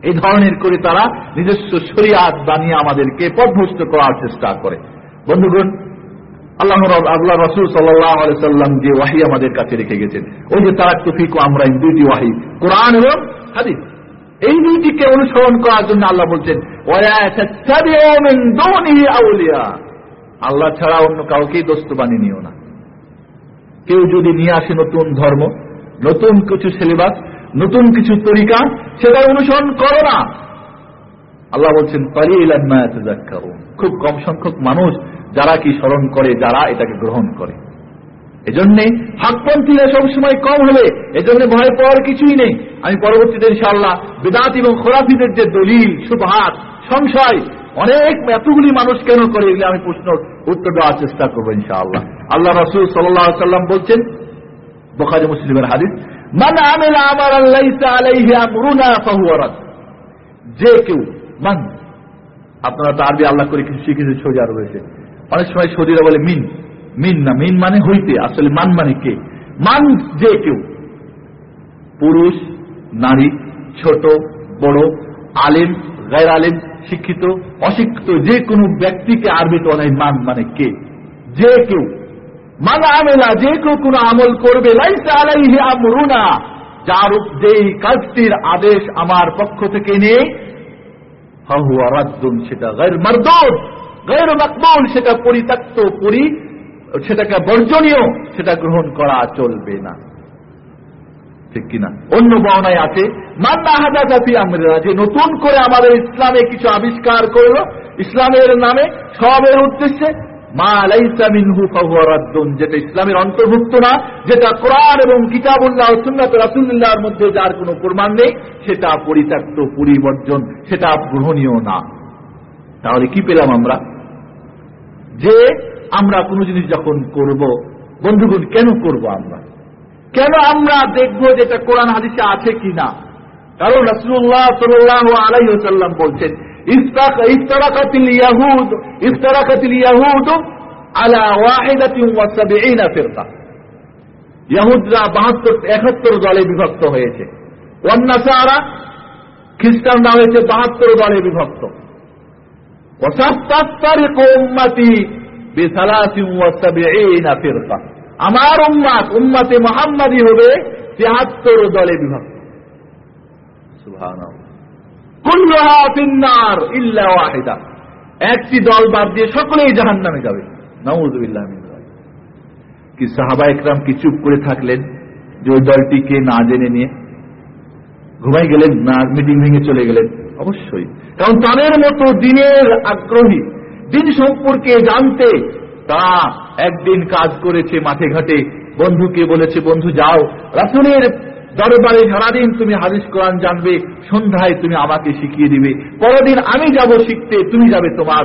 এই ধরনের করে তারা নিজস্ব শরিয়াত বানিয়ে আমাদেরকে পদভস্ত করার চেষ্টা করে। বন্ধুগণ, আল্লাহ আল্লাহ রসুল সাল্লাম যে ওয়াহি আমাদের কাছে রেখে গেছেন, ওই যে তারা তফিক আমরা দুইটি ওয়াহি, কোরআন এবং হাদিস। এই দুইটিকে অনুসরণ করার জন্য আল্লাহ বলছেন আল্লাহ ছাড়া অন্য কাউকেই দোস্ত বানিয়ে নিও না। কেউ যদি নিয়ে আসে নতুন ধর্ম, নতুন কিছু সিলেবাস নতুন কিছু তরিকা সেটা অনুসরণ করো না। আল্লাহ বলছেন খুব কম সংখ্যক মানুষ যারা কি স্মরণ করে, যারা এটাকে গ্রহণ করে। এজন্যে হকপন্থীরা সবসময় কম হবে এজন্য ভয় পাওয়ার কিছুই নেই। আমি পরবর্তীতে ইনশাআল্লাহ বেদাত এবং খোরাফিদের যে দলিল সুভাত সংশয়, অনেক এতগুলি মানুষ কেন করে এগুলি আমি প্রশ্ন উত্তর দেওয়ার চেষ্টা করব ইনশাআল্লাহ। আল্লাহ রসুল সাল্লাহ সাল্লাম বলছেন, বোখারি মুসলিমের হাদিস যে কেউ, মান, আপনারা তো আরবি আল্লাহ করে কিছু শিখেছে সোজা রয়েছে। অনেক সময় সৌদিরা বলে মিন। মিন না, মিন মানে হইতে, আসলে মান মানে কে? মান যে কেউ। পুরুষ, নারী, ছোট, বড়, আলেম গায়ের আলেম, শিক্ষিত, অশিক্ষিত, যে কোনো ব্যক্তিকে আরবি তো অনেক মান মানে কে? যে কেউ। মান আমেলা, যে কেউ কোনো আমল করবে আমরুনা। যার যেই কাজটির আদেশ আমার পক্ষ থেকে নেই, ফাহুয়া রাদ্দুন, সেটা গায়ের মারদুদ গায়ের মাকবুল, সেটা পরিত্যক্ত, পরি সেটাকে বর্জনীয়, সেটা গ্রহণ করা চলবে না। ঠিক কিনা? অন্য বর্ণায় আছে মান্না হাজাফি আমরা যে নতুন করে আমাদের ইসলামে কিছু আবিষ্কার করল, ইসলামের নামে সবের উদ্দেশ্যে যেটা ইসলামের অন্তর্ভুক্ত না, যেটা কোরআন এবং কিতাবুল্লাহ সুন্নাত রাসুল্লাহর মধ্যে যার কোনো প্রমাণ নেই, সেটা পরিত্যক্ত, পরিবর্জন, সেটা গ্রহণীয় না। তাহলে কি পেলাম আমরা? যে আমরা কোনো জিনিস যখন করব, বন্ধুগণ, কেন করব আমরা? কেন আমরা দেখব যে এটা কোরআন হাদিসে আছে কি না কারণ রসুল্লাহ সাল্লাহ আলাইসাল্লাম বলছেন ইফতারাকাতিল দলে বিভক্ত হয়েছে। ওয়ান খ্রিস্টানরা হয়েছে 72 দলে বিভক্ত। আমার উম্মাত, উম্মাতে মোহাম্মদী হবে তিয়াত্তর দলে বিভক্ত। একটি দল বাদ দিয়ে সকলেই জাহান নামে যাবে কি সাহাবা একরাম কি চুপ করে থাকলেন যে ওই দলটিকে না জেনে নিয়ে? ঘুমাই গেলেন না, মিটিং ভেঙে চলে গেলেন? অবশ্যই। কারণ তাদের মতো দিনের আগ্রহী দিন সম্পর্কে জানতে। তা একদিন কাজ করেছে মাঠে ঘাটে। বন্ধুকে বলেছে, বন্ধু, যাও। রাসুলের দরবারে সারাদিন তুমি হাদিস কোরআন জানবে, সন্ধ্যায় তুমি আমাকে শিখিয়ে দিবে। পরদিন আমি যাব শিখতে, তুমি যাবে তোমার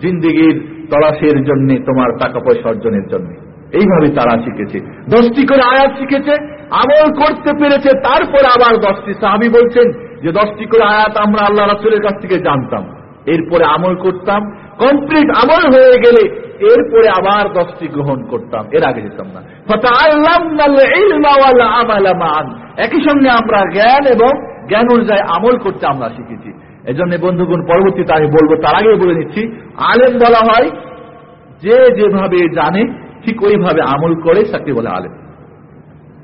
জিন্দিগির তলাশের জন্য, তোমার টাকা পয়সা অর্জনের জন্য। এইভাবে তারা শিখেছে। দশটি করে আয়াত শিখেছে, আমল করতে পেরেছে, তারপরে আবার দশটি সাহাবি বলছেন যে, দশটি করে আয়াত আমরা আল্লাহ রাসুলের কাছ থেকে জানতাম। এরপরে আমল করতাম কমপ্লিট আমল হয়ে গেলে এরপরে আবার দশটি গ্রহণ করতাম। এর আগে যেতাম না। একই সঙ্গে আমরা জ্ঞান এবং জ্ঞান অনুযায়ী আমল করতে আমরা শিখেছি। এজন্য বন্ধুগণ, পরবর্তীতে আমি বলব, তার আগে বলে নিচ্ছি, আলেম বলা হয়, যে যেভাবে জানে, ঠিক ওইভাবে আমল করে তাকে বলে আলেম।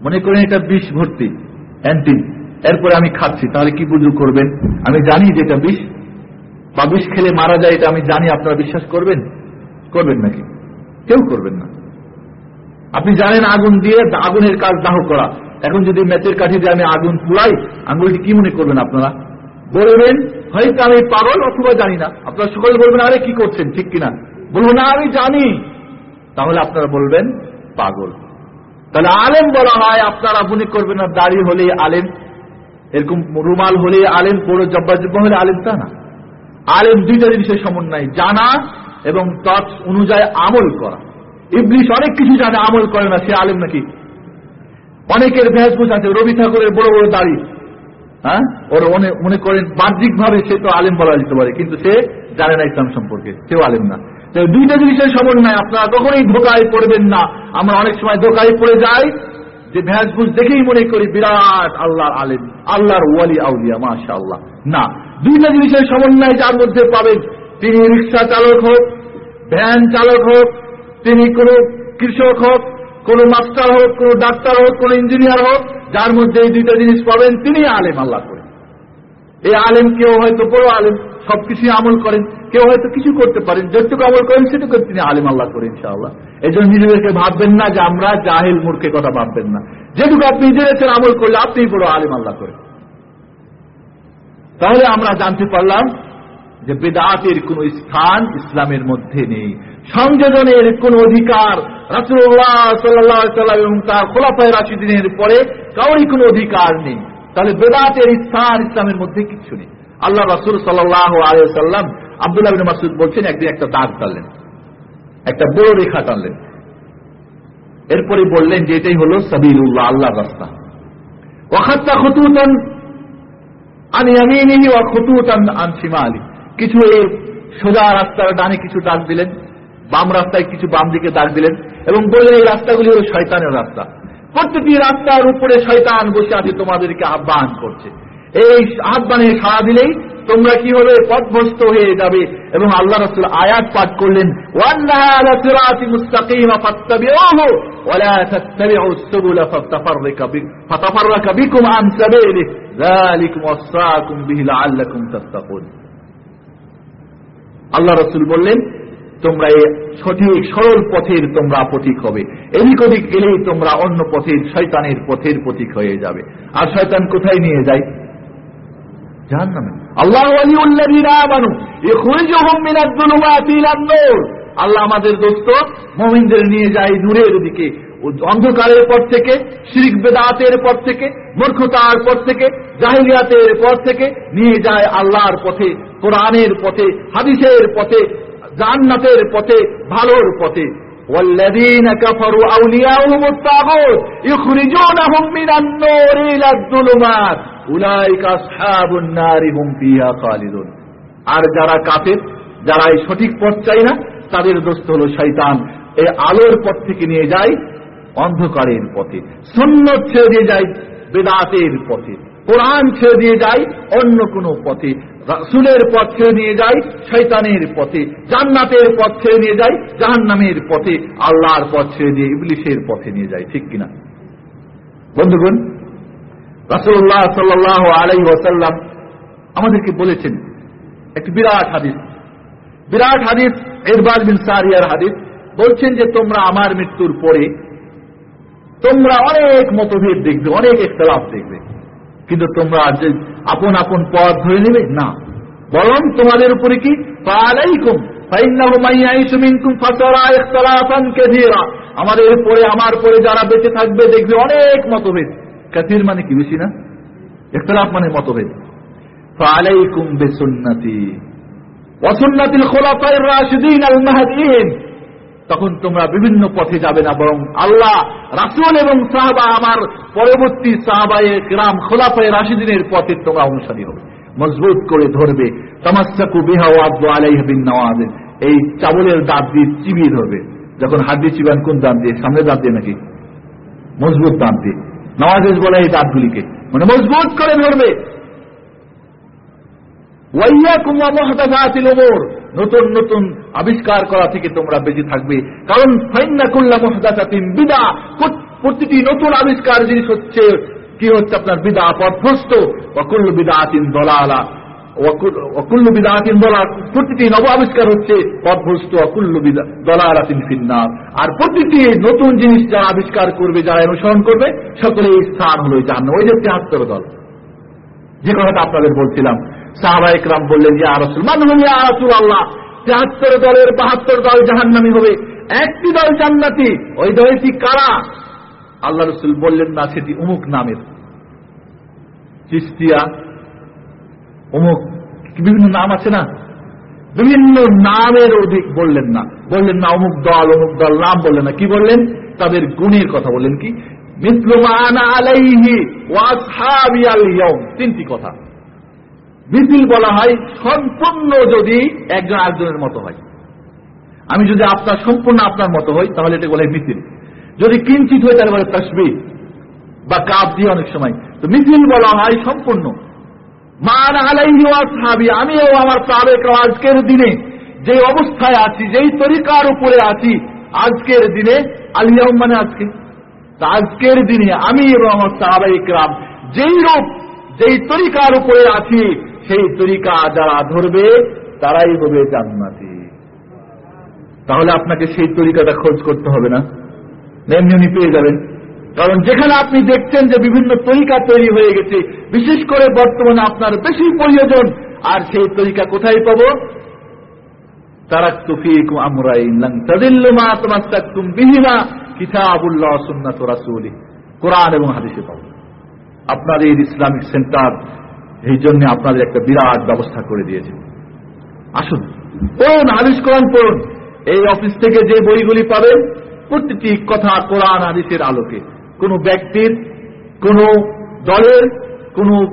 মনে করেন এটা বিষ ভর্তি, অ্যান্টিন। এরপরে আমি খাচ্ছি, তাহলে কি বুঝু করবেন? আমি জানি যে এটা বিষ বা বিষ খেলে মারা যায়, এটা আমি জানি, আপনারা বিশ্বাস করবেন? করবেন নাকি? কেউ করবেন না। আপনি জানেন আগুন দিয়ে আগুনের কাজ দাহ করা। এখন যদি ম্যাচের কাঠি দিয়ে আমি আগুন পুড়াই আঙুলটি কি মনে করবেন আপনারা? বলবেন, হয়তো আমি পাগল অথবা জানি না। আপনারা সকলে বলবেন, আরে, কি করছেন? ঠিক কিনা? বলব, না, আমি জানি। তাহলে আপনারা বলবেন, পাগল। তাহলে আলেম বলা হয়, আপনারা মনে করবেন না, দাড়ি হলে আলেম, এরকম রুমাল হলে আলেম, বড় জব্বা জব্বা হলে আলেম তা না। আলেম দুইটা জিনিসের সমন্বয়, জানা এবং তৎ অনুযায়ী আমল করা। ইবলিশ অনেক কিছু জানে আমল করে না, সে আলেম নাকি? অনেকের ভেষভূষ আছে, রবি ঠাকুরের বড় বড় দাড়ি। হ্যাঁ? ওর মনে করেন বাহ্যিক ভাবে সে তো আলেম বলা যেতে পারে, কিন্তু সে জানে না ইসলাম সম্পর্কে, সেও আলেম না। দুইটা জিনিসের সমন্বয়, আপনারা কখনোই ধোকায় পড়বেন না। আমরা অনেক সময় ধোকায় পড়ে যাই, যে ভেষভূষ দেখেই মনে করি, বিরাট আল্লাহর আলেম, আল্লাহর ওয়ালি আউলিয়া মাশা আল্লাহ না দুইটা জিনিসের সমন্বয় যার মধ্যে পাবেন। তিনি রিক্সা চালক হোক, ভ্যান চালক হোক, তিনি কোন কৃষক হোক, কোন মাস্টার হোক, কোন ডাক্তার হোক, কোন ইঞ্জিনিয়ার হোক, যার মধ্যে এই দুইটা জিনিস পাবেন, তিনি আলেম আল্লাহ করে এই আলেম কেউ হয়তো বড় আলেম সবকিছু আমল করেন, কেউ হয়তো কিছু করতে পারেন, যেটুকু আমল করেন, সেটুকু তিনি আলিম আল্লাহ করেন, ইনশাআল্লাহ। এই জন্য নিজেদেরকে ভাববেন না যে আমরা জাহেল মূর্খে কথা ভাববেন না। যেটুকু আপনি নিজের আমল করলে আপনি বড় আলিম আল্লাহ করেন। তাহলে আমরা জানতে পারলাম যে বেদাতের কোন স্থান ইসলামের মধ্যে নেই। সংযোজনের কোন অধিকার রাসুল্লাহ সাল্লাম পরে কাউরই কোন অধিকার নেই। তাহলে বেদাতের স্থান ইসলামের মধ্যে কিছু নেই। আল্লাহ রাসুল সাল্লাহ আলিয়াল্লাম আবদুল্লাহ মাসুদ বলছেন, একদিন একটা দাগ টানলেন, একটা বড় রেখা টানলেন। এরপরে বললেন যে এটাই হল সাবিল্লাহ আল্লাহ রাস্তা। ওখাত্তা খতুতন আন ইয়ামিনিহি ওয়া খুতুতান আন শিমালি কিছু সোজা রাস্তার ডানে কিছু ডাক দিলেন, বাম রাস্তায় কিছু বাম দিকে ডাক দিলেন, এবং বললেন, এই রাস্তাগুলি হল শয়তানের রাস্তা। প্রত্যেকটি রাস্তার উপরে শয়তান বসে আছে, তোমাদেরকে আহ্বান করছে। এই আহ্বানে সাড়া দিলেই তোমরা কি হবে? পথভ্রষ্ট হয়ে যাবে। এবং আল্লাহ রসুল আয়াত পাঠ করলেন আল্লাহ রসুল বললেন, তোমরা এই সঠিক, সরল পথের তোমরা পথিক হবে। এদিক ওদিক গেলেই তোমরা অন্য পথের, শয়তানের পথের পথিক হয়ে যাবে। আর শয়তান কোথায় নিয়ে যায়? আল্লাহ আমাদের দোস্ত, মোমিনদের নিয়ে যায় নূরের দিকে। অন্ধকারের পর থেকে শিরিক বেদাতের পর থেকে মূর্খতার পর থেকে জাহিলিয়াতের পর থেকে নিয়ে যায় আল্লাহর পথে কোরআনের পথে হাদিসের পথে জান্নাতের পথে ভালোর পথে والذين كفروا أولياؤهم الطاغوت يخرجونهم من النور إلى الظلمات أولئك أصحاب النار هم فيها خالدون আর যারা কাফের যারা এই সঠিক পথ চাই না তাদের দোস্ত হলো শৈতান এই আলোর পথ থেকে নিয়ে যায় অন্ধকারের পথে, সুন্নত ছেড়ে দিয়ে যায় বেদাতের পথে, কোরআন ছেড়ে দিয়ে যায় অন্য কোন পথে, রাসুলের পথ ছেড়ে নিয়ে যায় শৈতানের পথে, জান্নাতের পথ ছেড়ে নিয়ে যায় জাহান্নামের পথে, আল্লাহর পথ ছেড়ে দিয়ে ইবলিশের পথে নিয়ে যায়, ঠিক কিনা? বন্ধুগণ রাসুল্লাহ সাল্লাহ আলাই ওসাল্লাম আমাদেরকে বলেছেন একটি বিরাট হাদিস। বিরাট হাদিস এরবাজ বিন সারিয়ার হাদিস। বলছেন যে তোমরা আমার মৃত্যুর পরে তোমরা অনেক মতভেদ দেখবে, অনেক একতলাফ দেখবে। কিন্তু তোমরা আপন আপন পথ ধরে নেবে, না। বরং তোমাদের উপরে কি? পালাইকুম আমাদের পরে আমার পরে যারা বেঁচে থাকবে, দেখবে অনেক মতভেদ। কাতির মানে কি? বেশি না? একতলাফ মানে মতভেদ। ফালাইকুম বেসুন্নতি। অসুন্নাতিল খোলাফাই রাশিদিন আল মাহাদিন তখন তোমরা বিভিন্ন পথে যাবে না, বরং আল্লাহ, রাসুল এবং সাহাবা আমার পরবর্তী সাহাবায়ে গ্রাম খোলাফায় রাশিদিনের পথে তোমরা অনুসারী হবে। মজবুত করে ধরবে। তামাশাকু বিহা ওয়াদু আলাইহি বিন নওয়াজিন এই চাবলের দাঁত দিয়ে চিবিয়ে ধরবে। যখন দিয়ে চিবান, কোন দাঁত দিয়ে? সামনে দাঁত দিয়ে নাকি? মজবুত দাঁত দিয়ে। নওয়াজেজ বলে এই দাঁতগুলিকে। মানে মজবুত করে ধরবে। নতুন নতুন আবিষ্কার করা থেকে তোমরা বেঁচে থাকবে। কারণ বিদা প্রতিটি নতুন আবিষ্কার জিনিস হচ্ছে, কি হচ্ছে আপনার? বিদা পথভ্রষ্ট। অকুল্ল বিদা আতিন দলালা। অকুল্ল বিদা আতিন দলা প্রতিটি নব আবিষ্কার হচ্ছে পথভ্রষ্ট। অকুল্ল বিদা দলাল আতিন ফিন্নার। আর প্রতিটি নতুন জিনিস যারা আবিষ্কার করবে, যারা অনুসরণ করবে সকলে স্থান হলো জাহান্ন ওই যে তিয়াত্তর দল। যে কথাটা আপনাদের বলছিলাম সাহাবা ইকরাম বললেন যে আরসুল মানুষ আরসুল আল্লাহ তেহাত্তর দলের বাহাত্তর দল জাহান্নামি হবে। একটি দল জান্নাতি, ওই দলটি কারা? আল্লাহ রসুল বললেন, না, সেটি অমুক নামের। চিস্তিয়া অমুক বিভিন্ন নাম আছে না? বিভিন্ন নামের অধিক বললেন না। বললেন, না অমুক দল অমুক দল। নাম বললেন না। কি বললেন? তাদের গুণের কথা বললেন কি? মিসলুমানা আলাইহি ওয়াসহাবি আল তিনটি কথা। মিছিল বলা হয়, সম্পূর্ণ যদি একজন আরেকজনের মতো হয়। আমি যদি আপনার, সম্পূর্ণ আপনার মতো হই, তাহলে এটা বলে মিছিল। যদি কিঞ্চিত হয়, তাহলে বলে তসবি বা কাপ দিয়ে অনেক সময়। তো মিছিল বলা হয় সম্পূর্ণ। মান আলাইহি ওয়াসহাবি আমিও আমার সাবেক আজকের দিনে যে অবস্থায় আছি, যেই তরিকার উপরে আছি, আজকের দিনে আলিয়াম মানে আজকে। আজকের দিনে আমি এবং আমার সাহাবাই ইকরাম যেই রূপ, যেই তরিকার উপরে আছি সেই তরিকা যারা ধরবে, তারাই হবে জান্নাতি। তাহলে আপনাকে সেই তরিকাটা খোঁজ করতে হবে না। এমনি এমনি পেয়ে যাবেন। কারণ যেখানে আপনি দেখছেন যে বিভিন্ন তরিকা তৈরি হয়ে গেছে, বিশেষ করে বর্তমানে আপনার বেশি প্রয়োজন, আর সেই তরিকা কোথায় পাবো? কোরআন এবং হাদিসে পাবো। আপনাদের ইসলামিক সেন্টার এই জন্য আপনাদের একটা বিরাট ব্যবস্থা করে দিয়েছে। আসুন, পড়ুন, হাদিস কোরআন পড়ুন। এই অফিস থেকে যে বইগুলি পাবেন, প্রতিটি কথা কোরআন, হাদিসের আলোকে। কোন ব্যক্তির, কোন দলের, কোন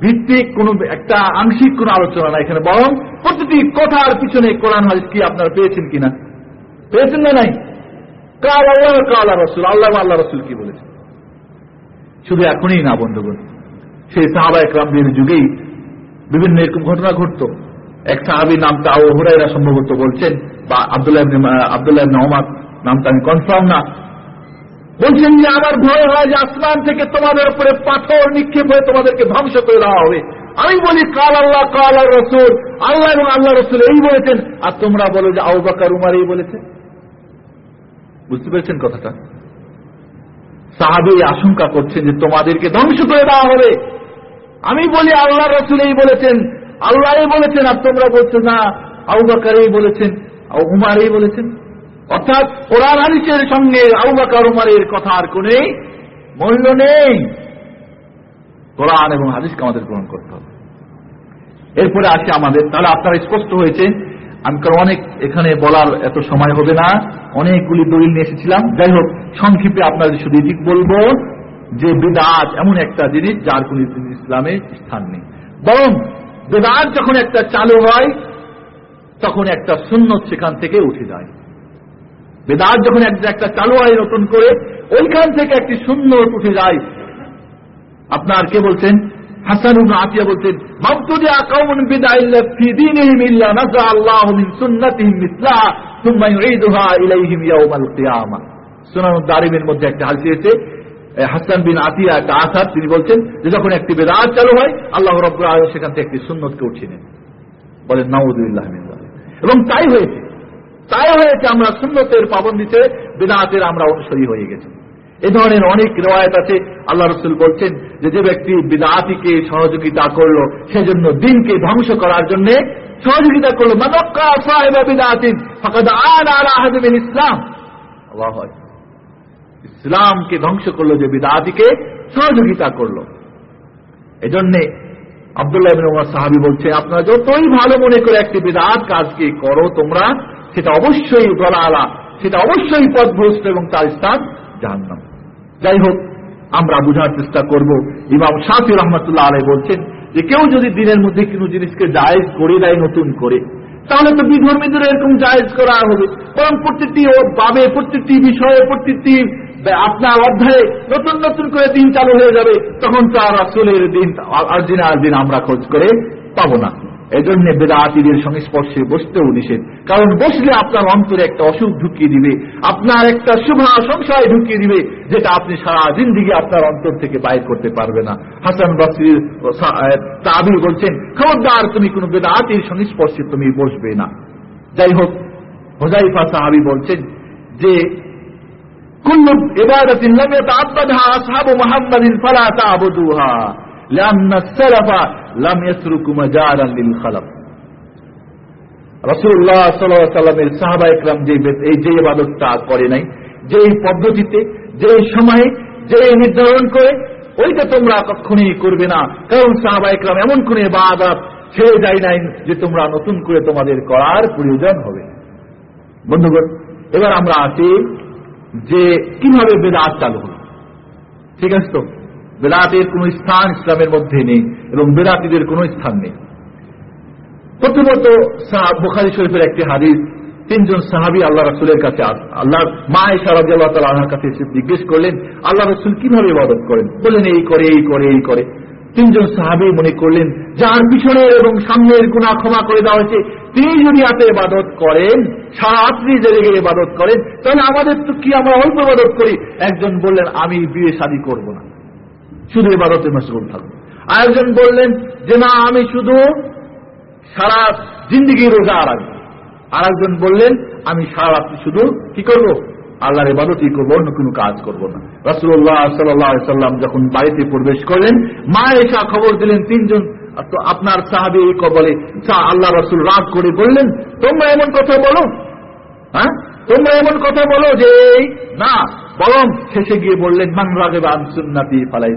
ভিত্তিক, কোন একটা আংশিক কোন আলোচনা না এখানে, বরং প্রতিটি কথার পিছনে কোরআন, হাদিস কি আপনারা পেয়েছেন কিনা? পেয়েছেন না নাই? কাল আল্লাহ কাল আল্লাহ রসুল, আল্লাহ আল্লাহ রসুল কি বলেছেন? শুধু এখনই না, বন্ধুগণ। সেই সাহাবা একরামদের যুগেই বিভিন্ন এরকম ঘটনা ঘটত। এক সাহাবির নামটা ও হুরাইরা সম্ভবত বলছেন, বা আবদুল্লাহ আবদুল্লাহ নহমাদ নামটা আমি কনফার্ম না। বলছেন যে, আমার ভয় হয় যে আসমান থেকে তোমাদের উপরে পাথর নিক্ষেপ হয়ে তোমাদেরকে ধ্বংস করে দেওয়া হবে। আমি বলি, কাল আল্লাহ, কাল আর রসুল। আল্লাহ এবং আল্লাহ রসুল এই বলেছেন, আর তোমরা বলো যে আউবাকার উমার এই বলেছে? বুঝতে পেরেছেন কথাটা? সাহাবি আশঙ্কা করছেন যে তোমাদেরকে ধ্বংস করে দেওয়া হবে। আমি বলি আল্লাহ রসুল এই বলেছেন, আল্লাহ এই বলেছেন, আর তোমরা বলছো না আউবাকার এই বলেছেন উমার এই বলেছেন। অর্থাৎ কোরআন হাদিসের সঙ্গে আউবাকার উমারের কথার কোন মূল্য নেই। কোরআন এবং হাদিসকে আমাদের গ্রহণ করতে হবে। এরপরে আসে আমাদের, তাহলে আপনারা স্পষ্ট হয়েছে, আমি কারণ অনেক এখানে বলার এত সময় হবে না, অনেকগুলি দলিল নিয়ে এসেছিলাম। যাই হোক, সংক্ষেপে আপনাদের শুধু ঠিক বলব। যে বেদাত এমন একটা জিনিস যার কোন ইসলামে স্থান নেই। বরং বেদাত যখন একটা চালু হয়, তখন একটা সুন্নত সেখান থেকে উঠে যায়। বেদাত যখন একটা চালু হয় নতুন করে, ওইখান থেকে একটি সুন্নত উঠে যায়। আপনার কে বলছেন? হাসান আতিয়া বলছেন হাসান বিন আতিয়া একটা আসাদ, তিনি বলছেন যে যখন একটি বেদাত চালু হয়, আল্লাহ আলামিন সেখান থেকে একটি সুন্নতকে উঠিয়ে নেন। বলেন নাউযুবিল্লাহ মিন এবং তাই হয়েছে তাই হয়েছে আমরা সুন্নতের পাবন্দিতে বেদাতের আমরা অনুসরী হয়ে গেছি। এ ধরনের অনেক রেওয়ায়ত আছে, আল্লাহ রসুল বলছেন যে যে ব্যক্তি বিদাতিকে সহযোগিতা করল, সেজন্য দিনকে ধ্বংস করার জন্য সহযোগিতা করল। মাদক্কা সাহেব বিদাতিন, ফাকাদ আনা আলা আহাদিন ইসলাম। আল্লাহ ইসলামকে ধ্বংস করল যে বিদাতিকে, সহযোগিতা করল। এজন্য আবদুল্লাহ ইবিন সাহাবি বলছে আপনারা যতই ভালো মনে করে একটি বিদাত কাজকে করো তোমরা, সেটা অবশ্যই দলালা, সেটা অবশ্যই পথভ্রষ্ট এবং তার স্থান জাহান্নাম। যাই হোক, আমরা বুঝার চেষ্টা করব। ইমাম শাফি রহমতুল্লাহ আলাই বলছেন যে, কেউ যদি দিনের মধ্যে কোনো জিনিসকে জায়েজ করে দেয় নতুন করে, তাহলে তো বিধর্মীদের এরকম জায়েজ করা হবে। বরং প্রত্যেকটি পাবে প্রত্যেকটি বিষয়ে প্রত্যেকটি আপনার অধ্যায়ে নতুন নতুন করে দিন চালু হয়ে যাবে, তখন তো আর আসলের দিন, আর দিন আমরা খোঁজ করে পাবো না। এজন্য বেদাতিদের সংস্পর্শে বসতেও নিষেধ। কারণ বসলে আপনার অন্তরে একটা অসুখ ঢুকিয়ে দিবে, আপনার একটা শুভা সংশয় ঢুকিয়ে দিবে, যেটা আপনি সারা জিন্দিগি আপনার অন্তর থেকে বাইর করতে পারবে না। হাসান বাসির তাবির বলছেন, খবরদার, তুমি কোন বেদাতির সংস্পর্শে তুমি বসবে না। যাই হোক হোজাইফা সাহাবি বলছেন যে كل عبادة لم يتعبدها أصحاب محمد فلا تعبدوها لأن السلف لم يتركوا مجالا للخلف রসুল্লাহ সাল্লামের সাহাবা ইকরাম যে এই যে ইবাদতটা করে নাই যে পদ্ধতিতে যে সময়ে যে নির্ধারণ করে ওইটা তোমরা কখনই করবে না কারণ সাহাবা ইকরাম এমন কোন ইবাদত ছেড়ে যায় নাই যে তোমরা নতুন করে তোমাদের করার প্রয়োজন হবে বন্ধুগণ এবার আমরা আসি যে কীভাবে বেদাত চালু হল। ঠিক আছে তো? বেদাতের কোন স্থান ইসলামের মধ্যে নেই এবং বেদাতিদের কোন স্থান নেই। প্রথমত বুখারি শরীফের একটি হাদিস, তিনজন সাহাবি আল্লাহ রসুলের কাছে আল্লাহ মা সারাজ আল্লাহ তালা আল্লাহর কাছে এসে জিজ্ঞেস করলেন, আল্লাহ রসুল কীভাবে ইবাদত করেন? বললেন, এই করে এই করে এই করে। তিনজন সাহাবি মনে করলেন, যার পিছনের এবং সামনের গুণা ক্ষমা করে দেওয়া হয়েছে, তিনি যদি এত ইবাদত করেন সারাত্রি জেগে ইবাদত করেন, তাহলে আমাদের তো কি আমরা অল্প ইবাদত করি? একজন বললেন, আমি বিয়ে শাদী করব না। শুধু ইবাদতে মশগুল থাকব। আরেকজন বললেন যে, না, আমি শুধু সারা জিন্দিগি রোজা রাখব। আর একজন বললেন, আমি সারা রাত্রি শুধু কি করব? আল্লাহর এবাদতই করব, অন্য কোনো কাজ করব না। রাসুল্লাহ সাল্লাম যখন বাড়িতে প্রবেশ করলেন, মা এসা খবর দিলেন, তিনজন তো আপনার সাহাবি এই বলে আল্লাহ রসুল রাগ করে বললেন, তোমরা এমন কথা বলো। হ্যাঁ? তোমরা এমন কথা বলো যে না, বরং শেষে গিয়ে বললেন, মান রাগে বা সুন্নাতি ফালাই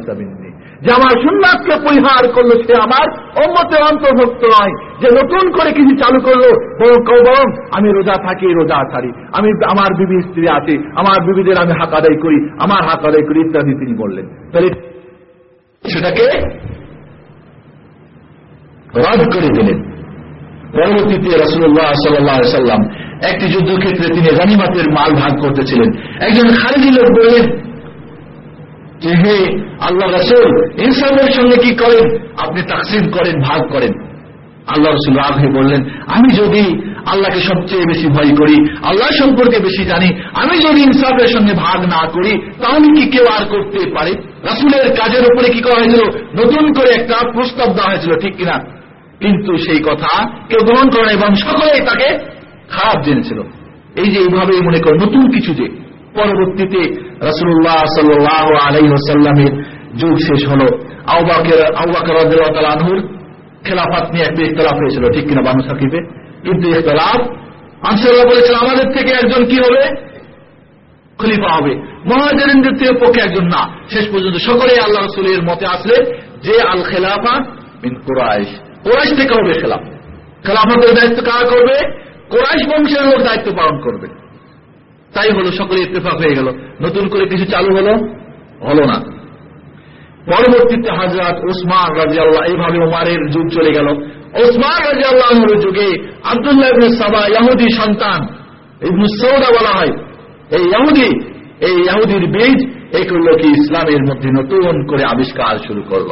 যে আমার সুন্নাতকে পরিহার করল সে আমার অম্মতের অন্তর্ভুক্ত নয়। যে নতুন করে কিছু চালু করল বরং বরং আমি রোজা থাকি, রোজা ছাড়ি আমি আমার বিবি স্ত্রী আছে, আমার বিবিদের আমি হাক আদায় করি, আমার হাক আদায় করি ইত্যাদি তিনি বললেন। তাহলে সেটাকে রদ করে দিলেন। পরবর্তীতে রসুল্লাহ সাল্লাম একটি যুদ্ধক্ষেত্রে তিনি রানিমাতের মাল ভাগ করতেছিলেন। একজন খারিজি লোক বললেন যে হে আল্লাহ রসুল ইনসাফের সঙ্গে কি করেন? আপনি তাকসিম করেন, ভাগ করেন। আল্লাহ রসুল হয়ে বললেন, আমি যদি আল্লাহকে সবচেয়ে বেশি ভয় করি, আল্লাহ সম্পর্কে বেশি জানি, আমি যদি ইনসাফের সঙ্গে ভাগ না করি, তাহলে কি কেউ আর করতে পারে? রাসুলের কাজের উপরে কি করা হয়েছিল? নতুন করে একটা প্রস্তাব দেওয়া হয়েছিল, ঠিক কিনা? কিন্তু সেই কথা কেউ গ্রহণ করে এবং সকলেই তাকে খারাপ জেনেছিল। এই যে এইভাবেই মনে করে, নতুন কিছু যে পরবর্তীতে রসুল্লাহ সাল্লাহ আলাই ওসাল্লামের যুগ শেষ হল। আউবাকর খেলাফাত নিয়ে একটা ইতলাফ হয়েছিল, ঠিক কিনা বানু সাকিবে? কিন্তু ইতলাফ আনসাল্লাহ বলেছিল, আমাদের থেকে একজন কি হবে? খলিফা হবে। মহাজেরিনদের থেকে পক্ষে একজন না। শেষ পর্যন্ত সকলে আল্লাহ রসুলের মতে আসলে যে আল খেলাফা মিন কোরআশ কোরআশ থেকে হবে খেলাফ। খেলাফতের দায়িত্ব কারা করবে? কোরআশ বংশের লোক দায়িত্ব পালন করবে। তাই হলো সকলে ইত্তেফাক হয়ে গেল। নতুন করে কিছু চালু হলো? হলো না। পরবর্তীতে হাজরাত ওসমান রাজি আল্লাহ এইভাবে ওমারের যুগ চলে গেল। ওসমান রাজি আল্লাহর যুগে আবদুল্লাহ সাবা ইয়াহুদি সন্তান, ইবনু সৌদা বলা হয়। এই ইয়াহুদি, এই ইয়াহুদির বীজ, এই করল কি ইসলামের মধ্যে নতুন করে আবিষ্কার শুরু করল।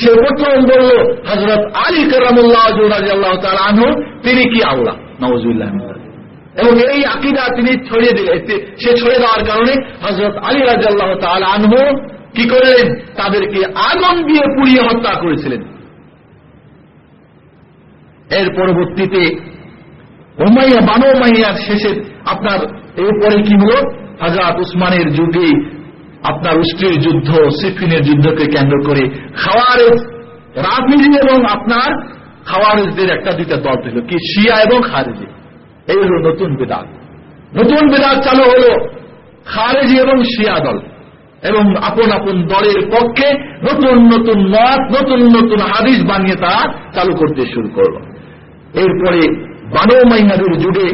সে প্রথম বলল হজরত আলী করামুল্লাহ রাজি আল্লাহ তার আনহু, তিনি কি আল্লাহ? নওয়াজুল্লাহ এবং এই আকিদা তিনি ছড়িয়ে দিলেন। সে ছড়িয়ে দেওয়ার কারণে হজরত আলী রাজাল্লাহ তাল আনহু কি করলেন? তাদেরকে আগুন দিয়ে পুড়িয়ে হত্যা করেছিলেন। এর পরবর্তীতে ওমাইয়া বানো মাইয়ার শেষে আপনার এরপরে কি হল? হাজরাত উসমানের যুগে আপনার উস্ত্রির যুদ্ধ, সিফিনের যুদ্ধকে কেন্দ্র করে খাওয়ারেজ, রাজনীতি এবং আপনার খাওয়ারেজদের একটা দুইটা দল ছিল, কি শিয়া এবং খারেজি। এই হল নতুন বেদাত। নতুন বেদাত চালু হল খারেজি এবং শিয়া দল এবং আপন আপন দলের পক্ষে নতুন নতুন মত, নতুন নতুন হাদিস বানিয়ে তারা চালু করতে শুরু করল। এরপরে বানো মাইনাদের যুগে,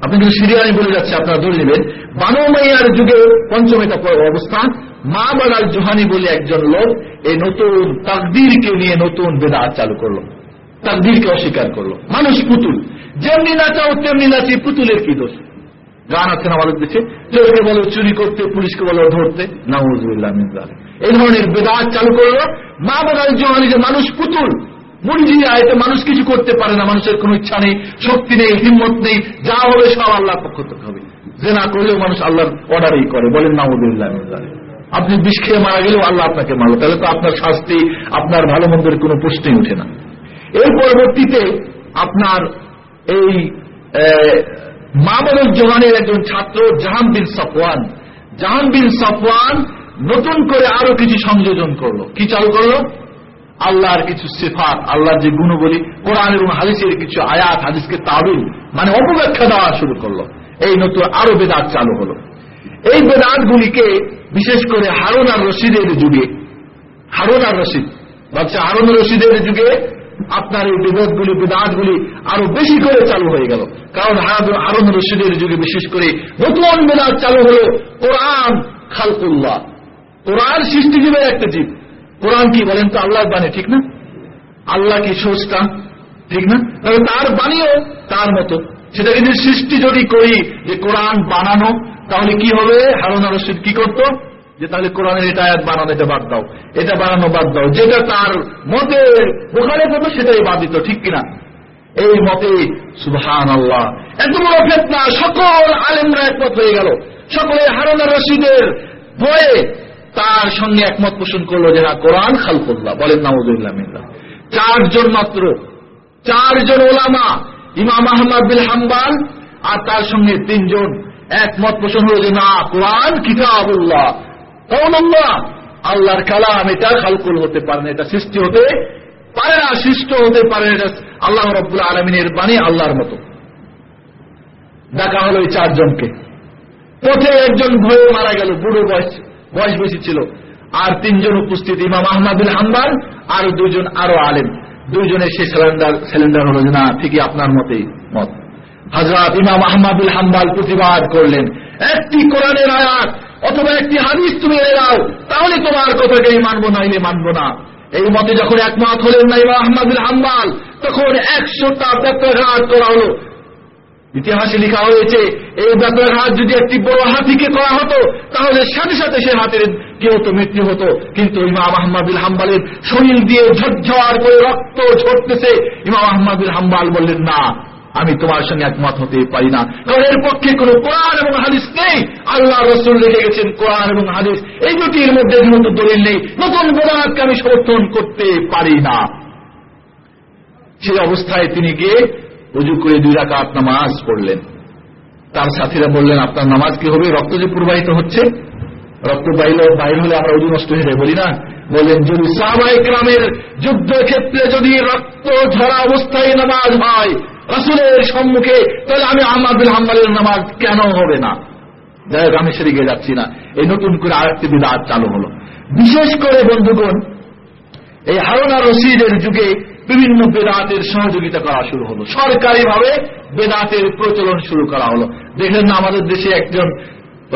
আপনি কিন্তু সিরিয়ানি বলে যাচ্ছে, আপনারা ধরে নেবেন, বানো মাইয়ার যুগে পঞ্চম এটা অবস্থান, মা বালাল জোহানি বলে একজন লোক এই নতুন তাকদিরকে নিয়ে নতুন বেদাত চালু করল। তাকদিরকে অস্বীকার করল। মানুষ পুতুল। যেমনি নাচাও তেমনি নাচি পুতুলের কি দোষ? গান আছে না আমাদের দেশে? চোরকে বলো, চুরি করতে, পুলিশকে বলো, ধরতে নাউজুল্লাহ এই ধরনের বেদাত চালু করল। মা বাদাল জোহানি যে, মানুষ পুতুল। মরিজিয়া এতে মানুষ কিছু করতে পারে না, মানুষের কোনো ইচ্ছা নেই, শক্তি নেই, হিম্মত নেই, যা হবে সব আল্লাহর পক্ষ থেকে হবে। যে না করলেও মানুষ আল্লাহর অর্ডারই করে, বলেন নাউদুল্লাহ আপনি বিষ খেয়ে মারা গেলেও আল্লাহ আপনাকে মারলো, তাহলে তো আপনার শাস্তি, আপনার ভালো মন্দের কোনো প্রশ্নই উঠে না। এর পরবর্তীতে আপনার এই মামুল জোহানের একজন ছাত্র, জাহান বিন সফওয়ান। জাহান বিন সফওয়ান নতুন করে আরও কিছু সংযোজন করল। কি চালু করল? আল্লাহর কিছু সিফাত, আল্লাহর যে গুণবলী কোরআন এবং হাদিসের কিছু আয়াত, হাদিসকে তাবিল মানে অপব্যাখ্যা দেওয়া শুরু করল। এই নতুন আরও বেদাত চালু হলো। এই বেদাতগুলিকে বিশেষ করে হারুন আর রশিদের যুগে, হারুন আর রশিদ ভাবছে হারুন রশিদের যুগে আপনার এই বিপদগুলি, বেদাতগুলি আরও বেশি করে চালু হয়ে গেল। কারণ হারুন রশিদের যুগে বিশেষ করে নতুন বেদাত চালু হলো কোরআন খালকুল্লাহ। কোরআন সৃষ্টিজীবের একটা জীব। কোরআন কি বলেন তো আল্লাহর বাণী, ঠিক না? আল্লাহ কি সোচটা ঠিক না? তবে তার বাণীও তার মতো। সেটা যদি সৃষ্টি যদি করি যে কোরআন বানানো, তাহলে কি হবে? হারুন রশিদ কি করতো? যে তাহলে কোরআনের এটা আয়াত বানানো, এটা বাদ দাও। এটা বানানো বাদ দাও। যেটা তার মতে বোখারে করবে সেটাই বাদ দিত, ঠিক কিনা? এই মতে সুবহান আল্লাহ এত বড় ফেতনা, সকল আলেমরা একমত হয়ে গেল। সকলে হারুন রশিদের ভয়ে তার সঙ্গে একমত পোষণ করল যে, না, কোরআন খালকুল্লাহ, বলেন নাউদুল্লাহ মিল্লাহ। চারজন মাত্র, চারজন ওলামা, ইমাম আহমদ বিল হাম্বাল আর তার সঙ্গে তিনজন একমত পোষণ হলো যে, না, কোরআন কিতাবুল্লাহ। আল্লাহর কালাম, এটা খালকুল হতে পারে না, এটা সৃষ্টি হতে পারে না, সৃষ্ট হতে পারে না আল্লাহ রব্বুল আলমিনের বাণী আল্লাহর মতো। ডাকা হলো এই চারজনকে। পথে একজন ভয়ে মারা গেল, বুড়ো বয়স বয়স বেশি ছিল। আর তিনজন উপস্থিত, ইমাম আহমদুল হাম্বাল আর দুজন আরও আলেম। দুইজনে সে সিলিন্ডার সিলিন্ডার হলো না, ঠিকই আপনার মতেই মত। হজরত ইমাম আহমদুল হাম্বাল প্রতিবাদ করলেন, একটি কোরআনের আয়াত অথবা একটি হাদিস তুমি এনে দাও, তাহলে তোমার কথাকেই মানবো, নাইলে মানবো না। এই মতে যখন একমত হলেন না ইমাম আহমদুল হাম্বাল, তখন একশোটা ব্যত্যাঘাত করা হলো। ইতিহাসে লেখা হয়েছে, এই ব্যত্যাঘাত যদি একটি বড় হাতিকে করা হতো, তাহলে সাথে সাথে সে হাতের কেউ তো মৃত্যু হতো। কিন্তু ইমাম আহমদুল হাম্বালের শরীর দিয়ে ঝরঝর করে রক্ত ঝরতেছে। ইমাম আহমদুল হাম্বাল বললেন, না আমি তোমার সঙ্গে একমত হতে পারি না। কারণ এর পক্ষে কোন কোরআন এবং হাদিস নেই। আল্লাহ রসুল রেখে গেছেন কোরআন এবং হাদিস। এই দুটির মধ্যে যেহেতু দলিল নেই। নতুন বোনাতকে আমি সমর্থন করতে পারি না। সেই অবস্থায় তিনি গিয়ে উজু করে দুই রাকাত নামাজ পড়লেন। তার সাথীরা বললেন, আপনার নামাজ কি হবে? রক্ত যে প্রবাহিত হচ্ছে? রক্ত বাইল বাইর হলে আমরা উজু নষ্ট হয়ে বলি না? বলেন, যদি সাহাবাই গ্রামের যুদ্ধ ক্ষেত্রে যদি রক্ত ঝরা অবস্থায় নামাজ হয়, রসুলের সম্মুখে, তাহলে আমি আহমাদুল হাম্বালের নামাজ কেন হবে না? যাই হোক, আমি সেদিকে যাচ্ছি না। এই নতুন করে আরেকটি বিদাত চালু হলো। বিশেষ করে, বন্ধুগণ, এই হারুনা রশিদের যুগে বিভিন্ন বেদাতের সহযোগিতা করা শুরু হলো। সরকারিভাবে বেদাতের প্রচলন শুরু করা হলো। দেখলেন না, আমাদের দেশে একজন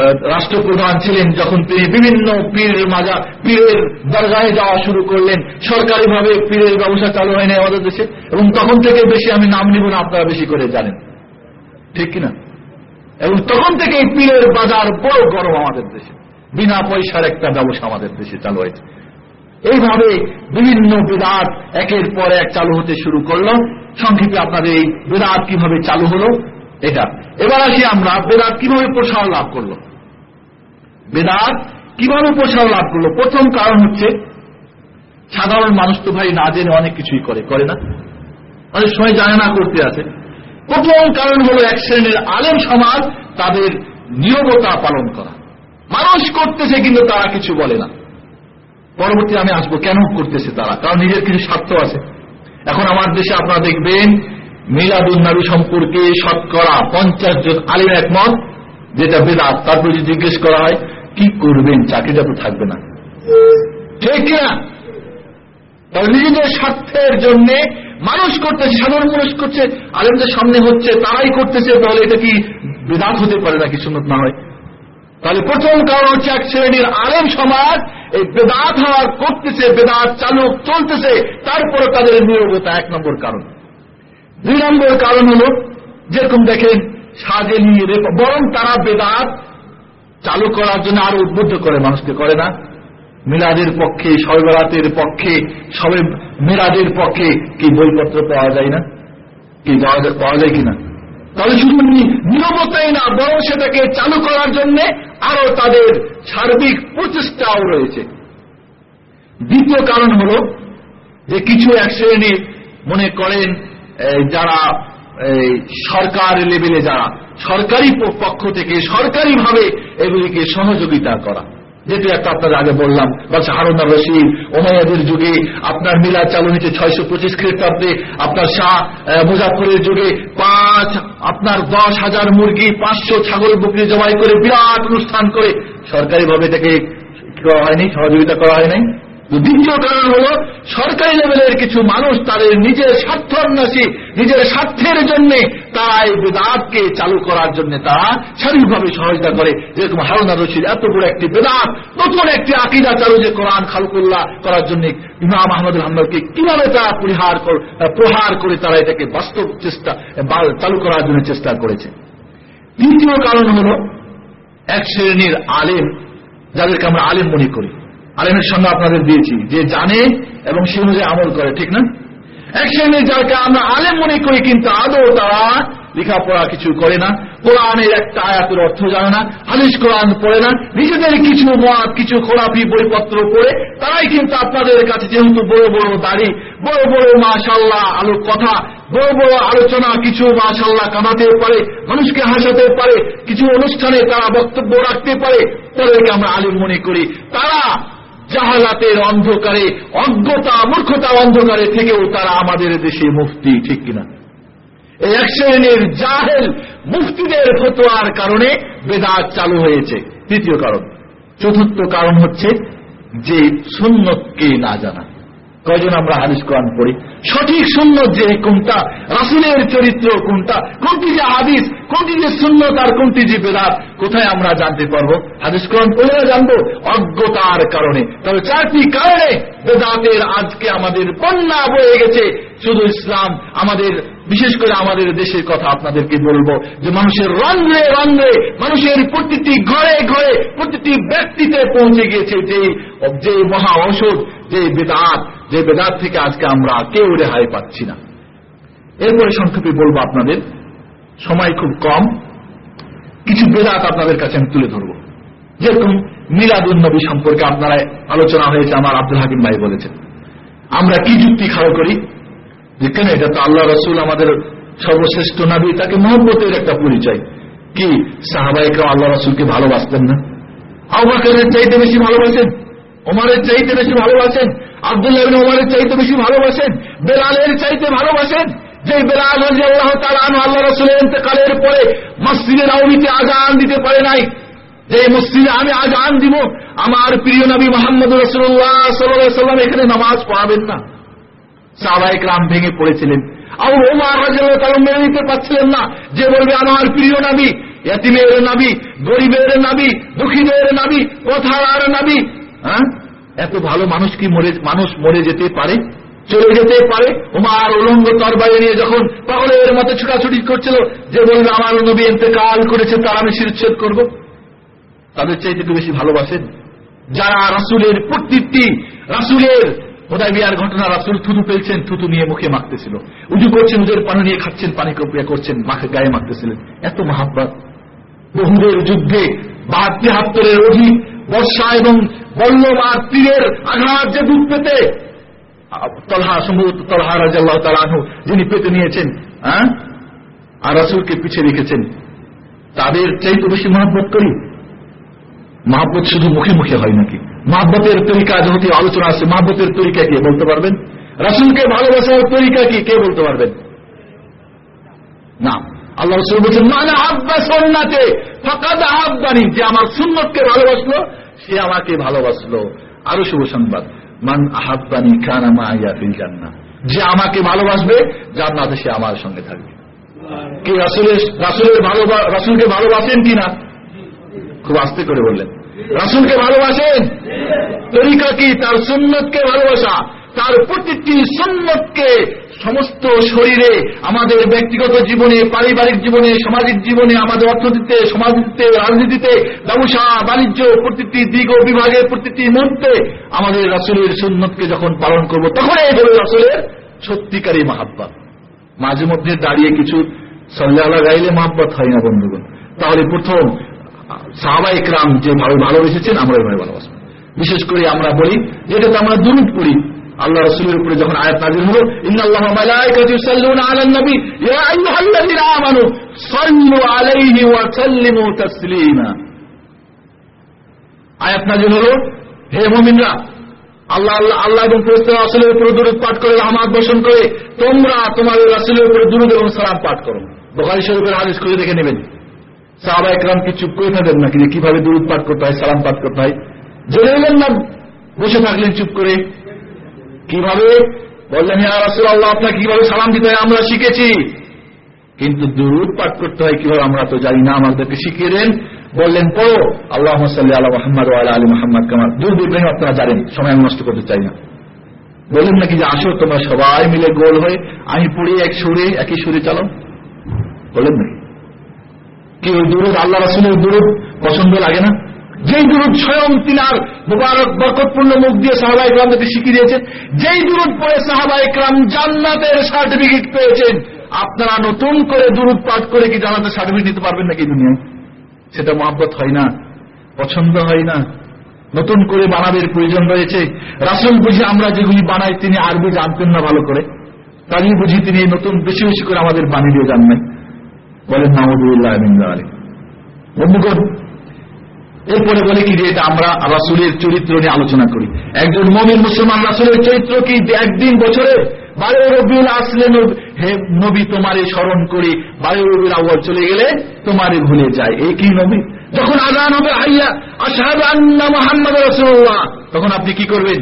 রাষ্ট্রপ্রধান ছিলেন যখন তিনি বিভিন্ন পীরের মাজা পীরের দরগাহে যাওয়া শুরু করলেন। সরকারিভাবে পীরের ব্যবসা চালু হয়নি আমাদের দেশে। এবং তখন থেকে বেশি আমি নাম নিব না, আপনারা বেশি করে জানেন। ঠিক কিনা? এবং তখন থেকে এই পীরের বাজার বড় গরম আমাদের দেশে। বিনা পয়সার একটা ব্যবসা আমাদের দেশে চালু হয়েছে। এইভাবে বিভিন্ন বিরাট একের পর এক চালু হতে শুরু করল। সংক্ষেপে আপনাদের এই বিরাট কীভাবে চালু হলো এটা। এবার আসি আমরা, বেদাত কীভাবে প্রসার লাভ করল? বেদাত কীভাবে প্রসার লাভ করল? প্রথম কারণ হচ্ছে, সাধারণ মানুষ তো ভাই না জেনে অনেক কিছুই করে করে না। অনেক সময় জানে না, করতে আছে প্রথম কারণ হলো এক শ্রেণির আলেম সমাজ তাদের নিয়মতা পালন করা। মানুষ করতেছে কিন্তু তারা কিছু বলে না। পরবর্তী আমি আসব, কেন করতেছে তারা? কারণ নিজের কিছু স্বার্থ আছে। এখন আমার দেশে আপনারা দেখবেন মিলাদুল নাবি সম্পর্কে শতকরা পঞ্চাশ জন আলিম একমত, যেটা বেদাত, তারপর যদি জিজ্ঞেস করা হয়, কি করবেন? চাকরিটা তো থাকবে না। ঠিক কিনা নিজেদের স্বার্থের জন্য মানুষ করতেছে, সাধারণ মানুষ করছে, আলেমদের সামনে হচ্ছে, তারাই করতেছে, তাহলে এটা কি বেদাত হতে পারে নাকি সুন্নত না হয়? তাহলে প্রথম কারণ হচ্ছে এক শ্রেণির আলেম সমাজ, এই বেদাত হওয়ার করতেছে, বেদাত চালু চলতেছে, তারপরে তাদের নিয়োগতা এক নম্বর কারণ। দুই নম্বর কারণ হল, যেরকম দেখেন, সাজে নিয়ে বরং তারা বেদাত চালু করার জন্য আরও উদ্বুদ্ধ করে, মানুষকে করে না। মিলাদের পক্ষে সর্বরাতের পক্ষে, সবে মিলাদের পক্ষে কি বইপত্র পাওয়া যায় না? কি পাওয়া যায় কিনা? তাহলে শুধু নিরবতাই না, বরং সেটাকে চালু করার জন্য আরও তাদের সার্বিক প্রচেষ্টাও রয়েছে। দ্বিতীয় কারণ হল যে কিছু এক শ্রেণির মনে করেন যারা সরকার লেভেলে যারা, সরকারি পক্ষ থেকে সরকারিভাবে এগুলিকে সহযোগিতা করা। যেটি একটা আপনার আগে বললাম হারুনা রশিদ ওমায়াদের যুগে আপনার মিলা চালু হয়েছে ছয়শো পঁচিশ খ্রিস্টাব্দে, আপনার শাহ মুজাফরের যুগে পাঁচ, আপনার দশ হাজার মুরগি, পাঁচশো ছাগল বকরি জবাই করে বিরাট অনুষ্ঠান করে সরকারিভাবে এটাকে করা হয়নি, সহযোগিতা করা হয় নাই দ্বিতীয় কারণ হল, সরকারি লেভেলের কিছু মানুষ তাদের নিজের স্বার্থান্বেষী, নিজের স্বার্থের জন্য তারা এই বেদাতকে চালু করার জন্য তারা শারীরিকভাবে সহযোগিতা করে। যেরকম হারুনা রশিদ, এত বড় একটি বেদাত, নতুন একটি আকিদা চালু যে কোরআন খালকুল্লাহ করার জন্য ইমাম আহমদুল হাম্মদকে কীভাবে তারা পরিহার প্রহার করে তারা এটাকে বাস্তব চেষ্টা চালু করার জন্য চেষ্টা করেছে। তৃতীয় কারণ হল, এক শ্রেণির আলেম, যাদেরকে আমরা আলেম মনে করি। আলেমের সঙ্গে আপনাদের দিয়েছি, যে জানে এবং সে অনুযায়ী আমল করে, ঠিক না? এক শ্রেণির যাকে আমরা আলেম মনে করি, কিন্তু আদৌ তারা লেখাপড়া কিছু করে না। কোরআনের একটা আয়াতের অর্থ জানে না, হাদিস কোরআন পড়ে না, নিজেদের কিছু মত, কিছু খোরাপি বইপত্র পড়ে, তারাই কিন্তু আপনাদের কাছে যেহেতু বড় বড় দাড়ি, বড় বড় মাশাল্লাহ আলোর কথা, বড় বড় আলোচনা, কিছু মাশাল্লাহ কামাতে পারে, মানুষকে হাসাতে পারে, কিছু অনুষ্ঠানে তারা বক্তব্য রাখতে পারে, তাদেরকে আমরা আলিম মনে করি। তারা জাহালাতের অন্ধকারে, অজ্ঞতা, মূর্খতা অন্ধকারে থেকেও তারা আমাদের দেশে মুফতি, ঠিক কিনা? এই এক শ্রেণির জাহেল মুফতিদের ফতোয়ার কারণে বেদাত চালু হয়েছে। তৃতীয় কারণ। চতুর্থ কারণ হচ্ছে যে সুন্নতকে না জানা। কয়জন আমরা হাদিস কোরআন পড়ি? সঠিক সুন্নত যে কোনটা? রাসুলের চরিত্র কোনটা? কোনটি যে হাদিস? কোনটি যে সুন্নত আর কোনটি যে বেদাত? কোথায় আমরা জানতে পারব? হাদিস কোরআন পড়লে জানব? অজ্ঞতার কারণে। তবে চারটি কারণে বেদাতের আজকে আমাদের বন্যা বয়ে গেছে। শুধু ইসলাম আমাদের, বিশেষ করে আমাদের দেশের কথা আপনাদেরকে বলব যে মানুষের রন্ধ্রে রন্ধ্রে, মানুষের প্রতিটি ঘরে ঘরে, প্রতিটি ব্যক্তিতে পৌঁছে গিয়েছে যে মহা ঔষধ, যে বেদাত। যে বেদাত থেকে আজকে আমরা কেউ রেহাই পাচ্ছি না। এরপরে সংক্ষেপে বলব আপনাদের, সময় খুব কম। কিছু বেদাত আপনাদের কাছে আমি তুলে ধরবো। যেরকম মিলাদুল নবী সম্পর্কে আপনারা আলোচনা হয়েছে, আমার আব্দুল হাকিম ভাই বলেছেন। আমরা কি যুক্তি খাড়ো করি? যে কেন এটা তো আল্লাহ রসুল আমাদের সর্বশ্রেষ্ঠ নাবি, তাকে মহব্বতের একটা পরিচয়। কি? সাহাবাহিকরা আল্লাহ রসুলকে ভালোবাসতেন না? আবাকের চাইতে বেশি ভালোবাসেন? ওমারের চাইতে বেশি ভালোবাসেন? আবদুল্লাহ চাইতে বেশি ভালোবাসেন, বেলালের চাইতে ভালোবাসেন। যে বেলাল আল্লাহ আল্লাহ রসুলের পরে মসজিদের আউলিতে আজান দিতে পারে নাই। যে মসজিদে আমি আজান দিব, আমার প্রিয় নবী মোহাম্মদ রসুল্লাহ সাল্লাম এখানে নামাজ পড়াবেন না। সাহবাহিক রাম ভেঙে পড়েছিলেন। আর ওমার তালা মেনে নিতে পারছিলেন না, যে বলবে, আমার প্রিয় নাবি এতিমের নাবি, গরিবের নাবি, দুঃখীদের নাবি কথার নাবি হ্যাঁ? এত ভালো মানুষ কি মরে, মানুষ মরে যেতে পারে? চলে যেতে পারে? ওমার উলঙ্গ তরবারি নিয়ে যখন পাগলের মতো ছুটাছুটি করছিল, যে বলবে, আমার নবী এতেকাল করেছে, তার আমি শিরচ্ছেদ করব। তাদের চাইতে একটু বেশি ভালোবাসেন। যারা রাসুলের প্রত্যেকটি রাসুলের হোদাই বিয়ার ঘটনা রাসুল থুতু ফেলছেন, থুতু নিয়ে মুখে মাখতেছিল। উজু করছেন, উজের পানি নিয়ে খাচ্ছেন, পানি কপিয়া করছেন, মাখে গায়ে মাখতেছিলেন। এত মহাব্বাত। বহুদের যুদ্ধে বাহাত্তি হাত্তরের অধিক বর্ষা এবং বল্লভ আর তীরের আঘাত যে দুধ পেতে তলহা সম্ভবত তলহা রাজাল্লাহ তালাহু যিনি পেতে নিয়েছেন হ্যাঁ? আর রাসুলকে পিছিয়ে রেখেছেন, তাদের চাইতে বেশি মহাব্বত করি। মহাব্বত শুধু মুখে মুখে হয় নাকি? মহাব্বতের তরিকা যেহেতু আলোচনা আছে, মহাব্বতের তরিকা কে বলতে পারবেন? রাসুলকে ভালোবাসার তরিকা কি, কে বলতে পারবেন? না। আল্লাহ রসুল বলছেন মানে আব্বা সন্নাতে, ফাঁকাদ আব্বানি যে আমার সুন্নতকে ভালোবাসলো সে আমাকে ভালোবাসলো। আরও শুভ সংবাদ। মান আহাব্বানি খানা মাইয়া ফিল জান্না যে আমাকে ভালোবাসবে, জান্নাতে সে আমার সঙ্গে থাকবে। কে রাসুলের রাসুলের রাসুলকে ভালোবাসেন কিনা? খুব আস্তে করে বললেন। রাসুলকে ভালোবাসেন? তরিকা কি? তার সুন্নতকে ভালোবাসা। তার প্রতিটি সুন্নতকে সমস্ত শরীরে আমাদের ব্যক্তিগত জীবনে, পারিবারিক জীবনে, সামাজিক জীবনে, আমাদের অর্থনীতিতে, সমাজনীতিতে, রাজনীতিতে, ব্যবসা, বাণিজ্য, প্রতিটি দিক ও বিভাগের প্রতিটি মুহূর্তে আমাদের রাসুলের সুন্নতকে যখন পালন করব, তখন এই হবে রাসুলের সত্যিকারী মাহাব্বাত। মাঝে মধ্যে দাঁড়িয়ে কিছু সল্লাহ গাইলে মাহাব্বত হয় না, বন্ধুগণ। তাহলে প্রথম, সাহাবা ইকরাম যে ভালো ভালোবেসেছেন, আমরা এভাবে ভালোবাসবো। বিশেষ করে আমরা বলি, যেটাতে আমরা দুরুদ পড়ি। আল্লাহ রসুলের উপরে যখন আয়াত নাজির হলো, ইন্নাল্লাহ মালাইকাতু ইউসাল্লুনা আলান নবী। ইয়া আইয়ুহাল্লাযীনা আমানু, সাল্লু আলাইহি ওয়া সাল্লিমু তাসলিমা। আয়াত নাজির হলো, হে মুমিনরা, আল্লাহ আল্লাহ আল্লাহ এবং ফেরেশতারা রাসূলের উপরে দুরূদ পাঠ করে, রহমত বর্ষণ করে, তোমরা তোমাদের রাসূলের উপরে দুরূদ এবং সালাম পাঠ করো। বুখারী শরীফের হাদিস করে দেখে নেবেন। সাহাবা একরাম কি চুপ করে থাকেন নাকি যে কীভাবে দুরুদ পাঠ করতে হয়, সালাম পাঠ করতে হয়? জেনে না, বসে থাকলেন চুপ করে। কীভাবে? বললেন হ্যাঁ রাসুল আল্লাহ আপনাকে কীভাবে সালাম দিতে হয়? আমরা শিখেছি। কিন্তু দুরুদ পাঠ করতে হয় কীভাবে? আমরা তো জানি না, আমাদেরকে শিখিয়ে দেন। বললেন, পড়ো। আল্লাহ আল্লাহ মোহাম্মদ আলী মোহাম্মদ কামার দুরুদ ইব্রাহিম আপনারা জানেন, সময় নষ্ট করতে চাই না। বললেন নাকি যে আসো, তোমরা সবাই মিলে গোল হয়ে, আমি পড়ি, এক সুরে, একই সুরে চালো বললেন নাকি? কি ওই দুরুদ? আল্লাহ রাসুলের দুরুদ পছন্দ লাগে না? যেই দুরুদ স্বয়ং তিনার মুবারক, বরকতপূর্ণ মুখ দিয়ে সাহাবা ইকরামদেরকে শিখিয়ে দিয়েছেন, যেই দুরুদ পড়ে সাহাবা ইকরাম জান্নাতের সার্টিফিকেট পেয়েছেন, আপনারা নতুন করে দুরুদ পাঠ করে কি জানাতে সার্টিফিকেট নিতে পারবেন নাকি দুনিয়ায়? সেটা মহাব্বত হয় না, পছন্দ হয় না। নতুন করে বানাবের প্রয়োজন রয়েছে। রাসুল বুঝি আমরা যেগুলি বানাই তিনি আরবি জানতেন না ভালো করে। তাই বুঝি তিনি নতুন বেশি বেশি করে আমাদের বানিয়ে দিয়ে জান নাই বলেন নামদুল্লাহ আলী বন্ধুগণ এরপরে বলে কি যে এটা আমরা রাসুলের চরিত্র নিয়ে আলোচনা করি। একজন মমিন মুসলমান রাসুলের চরিত্র কি একদিন বছরে বারো রবিউল আসলে হে নবী তোমারে স্মরণ করি, বারো রবিউল আউ্বাল চলে গেলে তোমারে ভুলে যায় এই কি নবী? যখন আজান হবে আইয়া আসাদ আন্না মোহাম্মদ রসুল্লাহ তখন আপনি কি করবেন?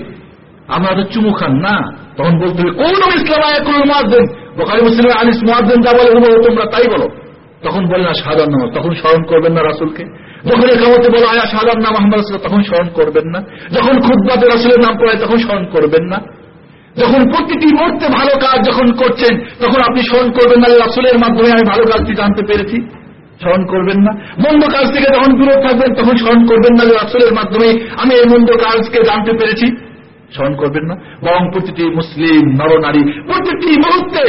আমরা তো চুমু খান, না? তখন বলতে হবে, কোন ইসলাম আয়াকুল মহাদ্দেন বোখারি মুসলিম আলিস মহাদ্দেন যা বলে তোমরা তাই বলো। তখন বলেন না সাধারণ তখন স্মরণ করবেন না রাসুলকে। যখন একামতে বলা, আয়া সাদার নাম আহমদ রাসুল, তখন স্মরণ করবেন না। যখন খুদ্বাতে রাসুলের নাম পড়ায় তখন স্মরণ করবেন না। যখন প্রতিটি মুহূর্তে ভালো কাজ যখন করছেন, তখন আপনি স্মরণ করবেন না রাসুলের মাধ্যমে আমি ভালো কাজটি জানতে পেরেছি। স্মরণ করবেন না। মন্দ কাজ থেকে যখন দূরে থাকবেন, তখন স্মরণ করবেন না যে রাসুলের মাধ্যমে আমি এই মন্দ কাজকে জানতে পেরেছি। স্মরণ করবেন না। বরং প্রতিটি মুসলিম, নরনারী, প্রতিটি মুহূর্তে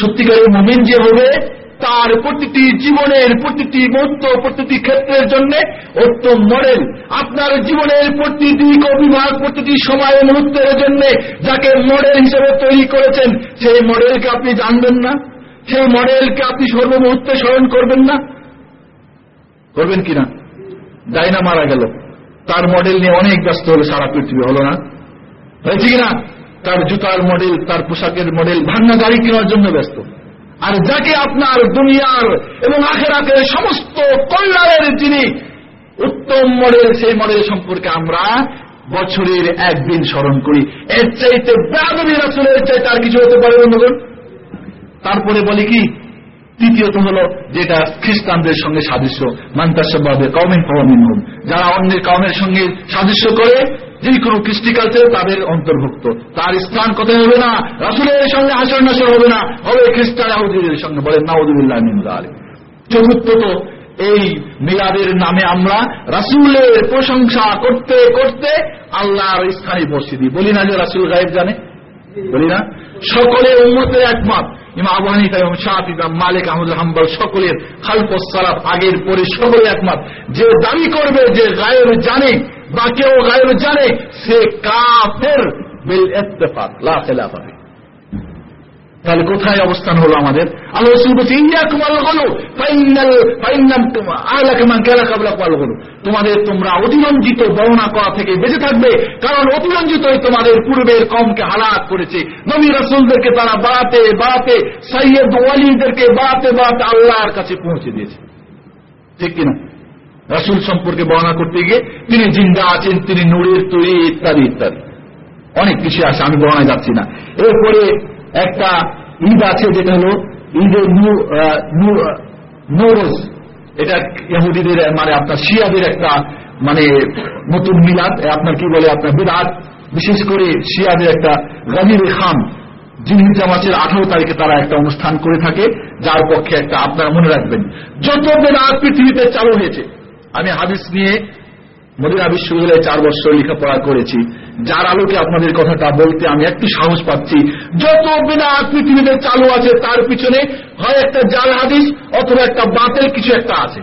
সত্যিকারের যে হবে, তার প্রতিটি জীবনের, প্রতিটি মুহূর্ত, প্রতিটি ক্ষেত্রের জন্য উত্তম মডেল। আপনার জীবনের প্রতিটি কবিভাগ প্রতিটি সময় মুহূর্তের জন্য যাকে মডেল হিসেবে তৈরি করেছেন, সেই মডেলকে আপনি জানবেন না। সেই মডেলকে আপনি সর্বমুহূর্তে স্মরণ করবেন না? করবেন কিনা ডাইনা মারা গেল। তার মডেল নিয়ে অনেক ব্যস্ত হলো সারা পৃথিবী, হলো না? হয়েছে কিনা তার জুতার মডেল, তার পোশাকের মডেল ভাঙ্গা গাড়ি কেনার জন্য ব্যস্ত। আর যাকে আপনার দুনিয়ার এবং আখের আখেরাতের সমস্ত কল্যাণের যিনি উত্তম মডেল, সেই মডেল সম্পর্কে আমরা বছরের একদিন স্মরণ করি। এর চাইতে ব্যাধবী রাসুলের চাইতে আর কিছু হতে পারে বন্ধুগণ তারপরে বলি কি? তৃতীয়ত হল যেটা খ্রিস্টানদের সঙ্গে সাদৃশ্য, মান্তাসবাদে কমেন কমিন হোম। যারা অন্যের কমের সঙ্গে সাদৃশ্য করে যে কোনো কৃষ্টি কালচার তাদের অন্তর্ভুক্ত। তার স্থান কোথায় হবে না? রাসুলের সঙ্গে হাসর নাসর হবে না। হবে খ্রিস্টান আহুদিদের সঙ্গে বলেন নাউদুল্লাহ নিন্দা আলী চতুর্থত, এই মিলাদের নামে আমরা রাসুলের প্রশংসা করতে করতে আল্লাহর স্থানে বসে দিই। বলি না যে রাসুল গায়েব জানে। বলি না সকলের উন্মতের একমত। ইমা আবু হানিফা এবং শাহি মালিক আহমদ হাম্বাল সকলের খালফ সালাফ আগের পরে সকলে একমত। যে দাবি করবে যে গায়ের জানে বা কেউ গায়ের জানে, সে কাফের বিল ইত্তেফাক, লা খেলাফ তাহলে কোথায় অবস্থান হলো আমাদের? আল্লাহ রসুল বলছে তোমাদের তোমরা অতিরঞ্জিত বর্ণনা করা থেকে বেঁচে থাকবে, কারণ অতিরঞ্জিতই তোমাদের পূর্বের কমকে হালাক করেছে। নবী রসুলদেরকে তারা বাড়াতে বাড়াতে সৈয়দ ওয়ালিদেরকে বাড়াতে বাড়াতে আল্লাহর কাছে পৌঁছে দিয়েছে। ঠিক কিনা? রাসুল সম্পর্কে বর্ণনা করতে গিয়ে তিনি জিন্দা আছেন, তিনি নূরের তৈরি ইত্যাদি ইত্যাদি। অনেক কিছু আছে, আমি বর্ণায় যাচ্ছি না। এরপরে একটা ঈদ আছে যেটা হলো ঈদের নৌরোজ এটা ইহুদিদের মানে আপনার শিয়াদের একটা মানে নতুন মিলাদ। আপনার কি বলে, আপনার বিরাট বিশেষ করে শিয়াদের একটা গনির খান জিনিস মাসের আঠারো তারিখে তারা একটা অনুষ্ঠান করে থাকে, যার পক্ষে একটা আপনারা মনে রাখবেন। যত বেদাত পৃথিবীতে চালু হয়েছে। আমি হাদিস নিয়ে মদিনা বিশ্ববিদ্যালয়ে চার বছর লেখাপড়া করেছি। যার আলোকে আপনাদের কথাটা বলতে আমি একটু সাহস পাচ্ছি। যত বিনা পৃথিবীতে চালু আছে, তার পিছনে হয় একটা জাল হাদিস অথবা একটা বাতের কিছু একটা আছে।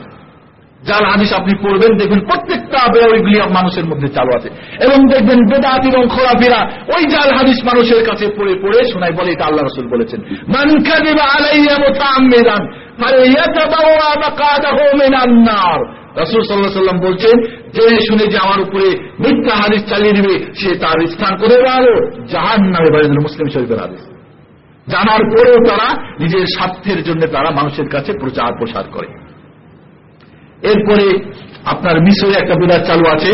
জাল হাদিস আপনি পড়বেন, দেখবেন প্রত্যেকটা বেওইগুলি মানুষের মধ্যে চালু আছে। এবং দেখবেন বেদাত এবং খোলাফেরা ওই জাল হাদিস মানুষের কাছে পড়ে পড়ে শোনাই বলে এটা আল্লাহ রসুল বলেছেন। মানখা দেবে আলাইয়া মোতাম মেদান রসুল সাল্লাহ সাল্লাম বলছেন, জেনে শুনে যে আমার উপরে মিথ্যা হাদিস চালিয়ে দিবে, সে তার স্থান করে গেল জাহান নামে বাড়ি মুসলিম শরীফের হাদিস। জানার পরেও তারা নিজের স্বার্থের জন্য তারা মানুষের কাছে প্রচার প্রসার করে। এরপরে আপনার মিশরে একটা বিরাট চালু আছে,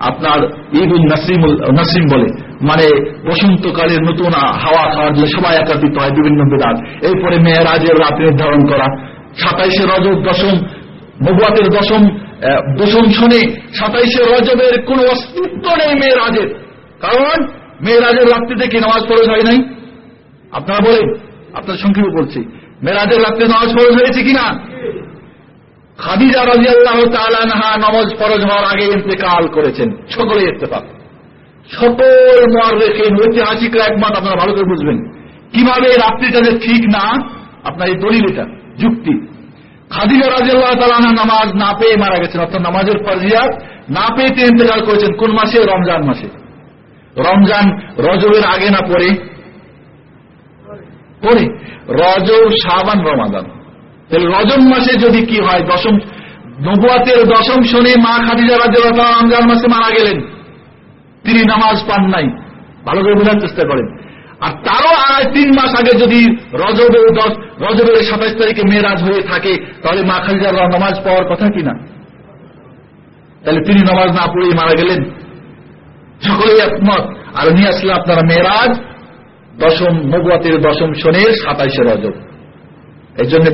আপনার ঈদুল নাসিমুল, নাসিম বলে মানে বসন্তকালের নতুন হাওয়া খাওয়ার জন্য সবাই একত্রিত হয় বিভিন্ন বিরাট এরপরে মেয়েরাজের রাত নির্ধারণ করা। সাতাইশে রজব দশম নবাতের দশম দশম শনি সাতাইশে রজবের কোন অস্তিত্ব নেই মেয়েরাজের কারণ মেয়ের মেয়েরাজের রাত্রিতে কি নামাজ ফরজ হয় নাই। আপনারা বলেন আপনার সংক্ষেপে বলছি মেয়েরাজের রাত্রে নামাজ ফরজ হয়েছে কিনা? খাদিজা রাজি আল্লাহ তালানহা নমাজ ফরজ হওয়ার আগে ইন্তেকাল করেছেন। সকলে ইত্তেফাক। সকল মর রেখে ঐতিহাসিকরা একমাত্র আপনারা ভালো করে বুঝবেন। কীভাবে রাত্রিটা যে ঠিক না, আপনার এই দলিল এটা, যুক্তি। খাদিজা রাজিয়াল্লাহ তালানা নামাজ না পেয়ে মারা গেছেন, অর্থাৎ নামাজের ফরজিয়াত না পেয়ে তিনি ইন্তেকাল করেছেন কোন মাসে? রমজান মাসে। রমজান রজবের আগে না পরে? পরে। রজব সাবান রমাদান। তাহলে রজব মাসে যদি কি হয়? দশম নবুয়াতের দশম শনি মা খাদিজা রাজিয়াল্লাহ তাআলা রমজান মাসে মারা গেলেন। তিনি নামাজ পান নাই। ভালো করে বোঝার চেষ্টা করেন। আর তারও আড়াই তিন মাস আগে যদি রজবের দশ, রজবের সাতাইশ তারিখে মেয়েরাজ হয়ে থাকে, তাহলে মা খালিজার নামাজ পাওয়ার কথা কিনা তাহলে তিনি নামাজ না পড়েই মারা গেলেন। সকলেই একমত। আর নিয়ে আসলে আপনারা মেয়েরাজ দশম নবুয়াতের দশম শনের সাতাইশে রজব। এই জন্য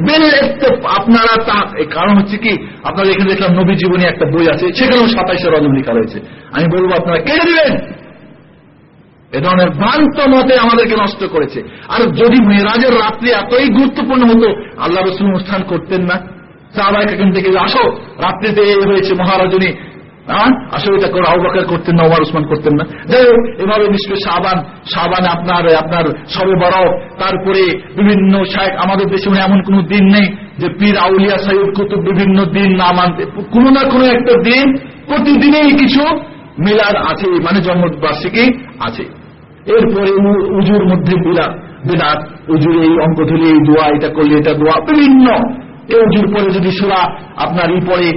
আপনারা তা কারণ হচ্ছে কি, আপনারা এখানে দেখলাম নবী জীবনী একটা বই আছে, সেখানেও সাতাইশে রজব লেখা রয়েছে। আমি বলব আপনারা কেড়ে দিবেন এ ধরনের ভ্রান্ত মতে আমাদেরকে নষ্ট করেছে। আর যদি মেয়েরাজের রাত্রি এতই গুরুত্বপূর্ণ হতো, আল্লাহ রসুল অনুষ্ঠান করতেন না। আসো, রাত্রিতে হয়েছে মহারাজনী। এটা করে করতেন না ওমার উসমান করতেন না? যাই হোক, এভাবে সাবান সাবান আপনার আপনার সবে তারপরে বিভিন্ন শায়েক আমাদের দেশে মানে এমন কোন দিন নেই যে পীর আউলিয়া সাইদ কুতুব বিভিন্ন দিন না মানতে, কোনো না কোনো একটা দিন প্রতিদিনেই কিছু মিলাদ আছে। মানে জন্মবার্ষিকী আছে। এরপরে উজুর মধ্যে বিলাদ বিরাট উজুর এই অঙ্ক ধরে এই দোয়া, এটা করলে এটা দোয়া, বিভিন্ন। এই উজুর পরে যদি সোরা আপনার ই পরে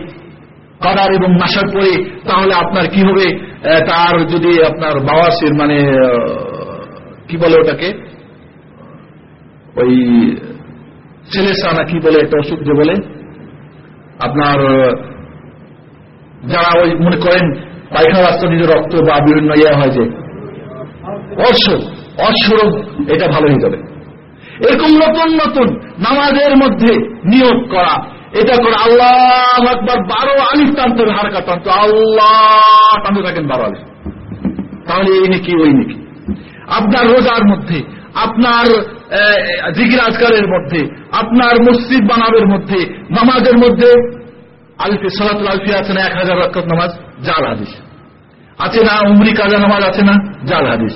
কাদার এবং নাসার পরে তাহলে আপনার কি হবে? তার যদি আপনার বাওয়াসের মানে কি বলে ওটাকে? ওই ছেলেসা না কি বলে একটা অসুখ যে বলে? আপনার যারা ওই মনে করেন, পায়খানা রাস্তা দিয়ে রক্ত বা বিভিন্ন ইয়ে হয় যে অর্শ অশ্বরোগ এটা ভালো হয়ে যাবে এরকম নতুন নতুন নামাজের মধ্যে নিয়োগ করা, এটা করে আল্লাহ একবার বারো আলিফ টানতে হবে, হারকা টানতে আল্লাহ, টানতে থাকেন বারো আলিফ। তাহলে এই নাকি, ওই নাকি। আপনার রোজার মধ্যে, আপনার জিগির আজকারের মধ্যে, আপনার মসজিদ বানাবের মধ্যে, নামাজের মধ্যে আলফি সালাতুল আলফি আছে না, এক হাজার নামাজ, জাল হাদিস। আছে না, উমরি কাজা নামাজ আছে না, জাল হাদিস।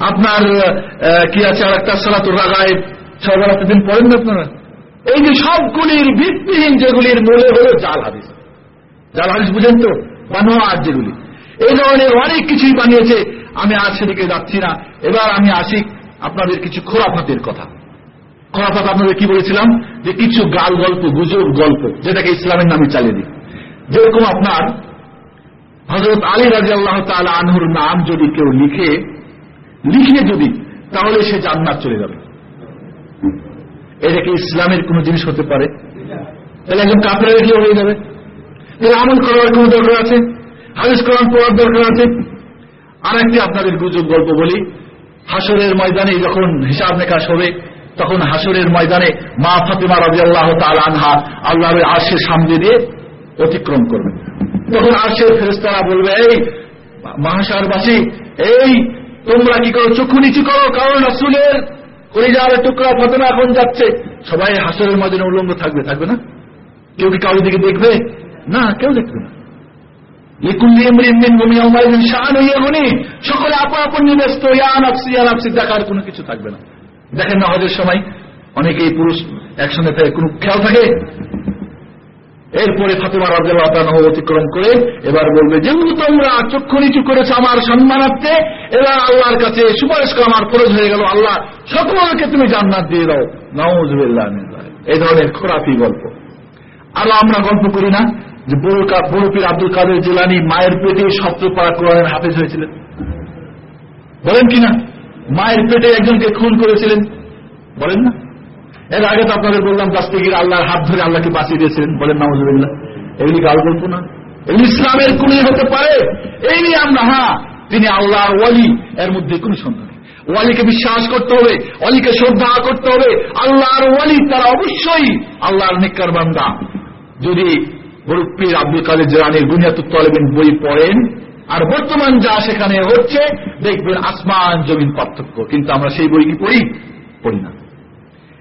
আপনার কি আছে আর একটা সালাতুর রাগায় সবাই দিন পড়েন না আপনারা? এই যে সবগুলির ভিত্তিহীন যেগুলির মূলে হল জাল হাদিস। জাল হাদিস বুঝেন তো? বানোয়া আজ যেগুলি। এই ধরনের অনেক কিছুই বানিয়েছে। আমি আজ সেদিকে যাচ্ছি না। এবার আমি আসি আপনাদের কিছু খোরাফাতের কথা। খোরাফাত আপনাদের কি বলেছিলাম? যে কিছু গাল গল্প, গুজব গল্প, যেটাকে ইসলামের নামে চালিয়ে দিই। যেরকম আপনার হজরত আলী রাজি আল্লাহ তালা আনহুর নাম যদি কেউ লিখে লিখে যদি, তাহলে সে জান্নাত চলে যাবে। এটা কি ইসলামের কোন জিনিস হতে পারে? তাহলে একজন কাপড়ে রেখে হয়ে যাবে। তাহলে আমল করার কোন দরকার আছে? হাদিস করার পড়ার দরকার আছে? আর একটি আপনাদের গুজব গল্প বলি। হাসরের ময়দানে যখন হিসাব নিকাশ হবে, তখন হাসরের ময়দানে মা ফাতিমা রাজি আল্লাহ তাল আনহা আল্লাহর আর্শের সামনে দিয়ে অতিক্রম করবে। তখন আর্শের ফেরেস্তারা বলবে, এই মহাশারবাসী, এই তোমরা কি করো? চক্ষু নিচু করো, কারণ রাসুলের কলিজার টুকরা ফতনা এখন যাচ্ছে। সবাই হাসরের ময়দানে উল্লঙ্গ থাকবে থাকবে না? কেউ কি কারোর দিকে দেখবে? না, কেউ দেখবে না। সকলে আপন আপন নিবেস্ত দেখার কোনো কিছু থাকবে না। দেখেন না হজের সময় অনেকেই পুরুষ একসঙ্গে কোনো খেয়াল থাকে? এরপরে ফাতেমা রাজ্লাহ অতিক্রম করে এবার বলবে, যেহেতু তোমরা চক্ষু নিচু করেছ আমার সম্মানার্থে, এবার আল্লাহর কাছে সুপারিশ করা আমার ফরজ হয়ে গেল। আল্লাহ সকলকে তুমি জান্নাত দিয়ে দাও। নওয়াজ এই ধরনের খোরাফি গল্প। আর আমরা গল্প করি না, যে বড় আব্দুল কাদের জেলানি মায়ের পেটে সপ্তর পাড়া কোরআনের হাফেজ হয়েছিলেন। বলেন কিনা মায়ের পেটে একজনকে খুন করেছিলেন। বলেন না। এর আগে তো আপনাদের বললাম দাস্তিগির আল্লাহর হাত ধরে আল্লাহকে বাঁচিয়ে দিয়েছিলেন। বলেন নওয়াজুবিল্লাহ এগুলি গাল গল্প না? এগুলি ইসলামের কোনই হতে পারে। এই নিয়ে আমরা হ্যাঁ তিনি আল্লাহর ওয়ালি, এর মধ্যে কোন সন্দেহ নেই। ওয়ালিকে বিশ্বাস করতে হবে অলিকে শ্রদ্ধা করতে হবে। আল্লাহর ওয়ালি তারা অবশ্যই আল্লাহর নিকার বান্দা। যদি বরুপ্পীর আব্দুল কাদের জেরানির বুনিয়াতুল তলেবেন বই পড়েন, আর বর্তমান যা সেখানে হচ্ছে, দেখবেন আসমান জমিন পার্থক্য। কিন্তু আমরা সেই বই কি পড়ি? পড়ি না।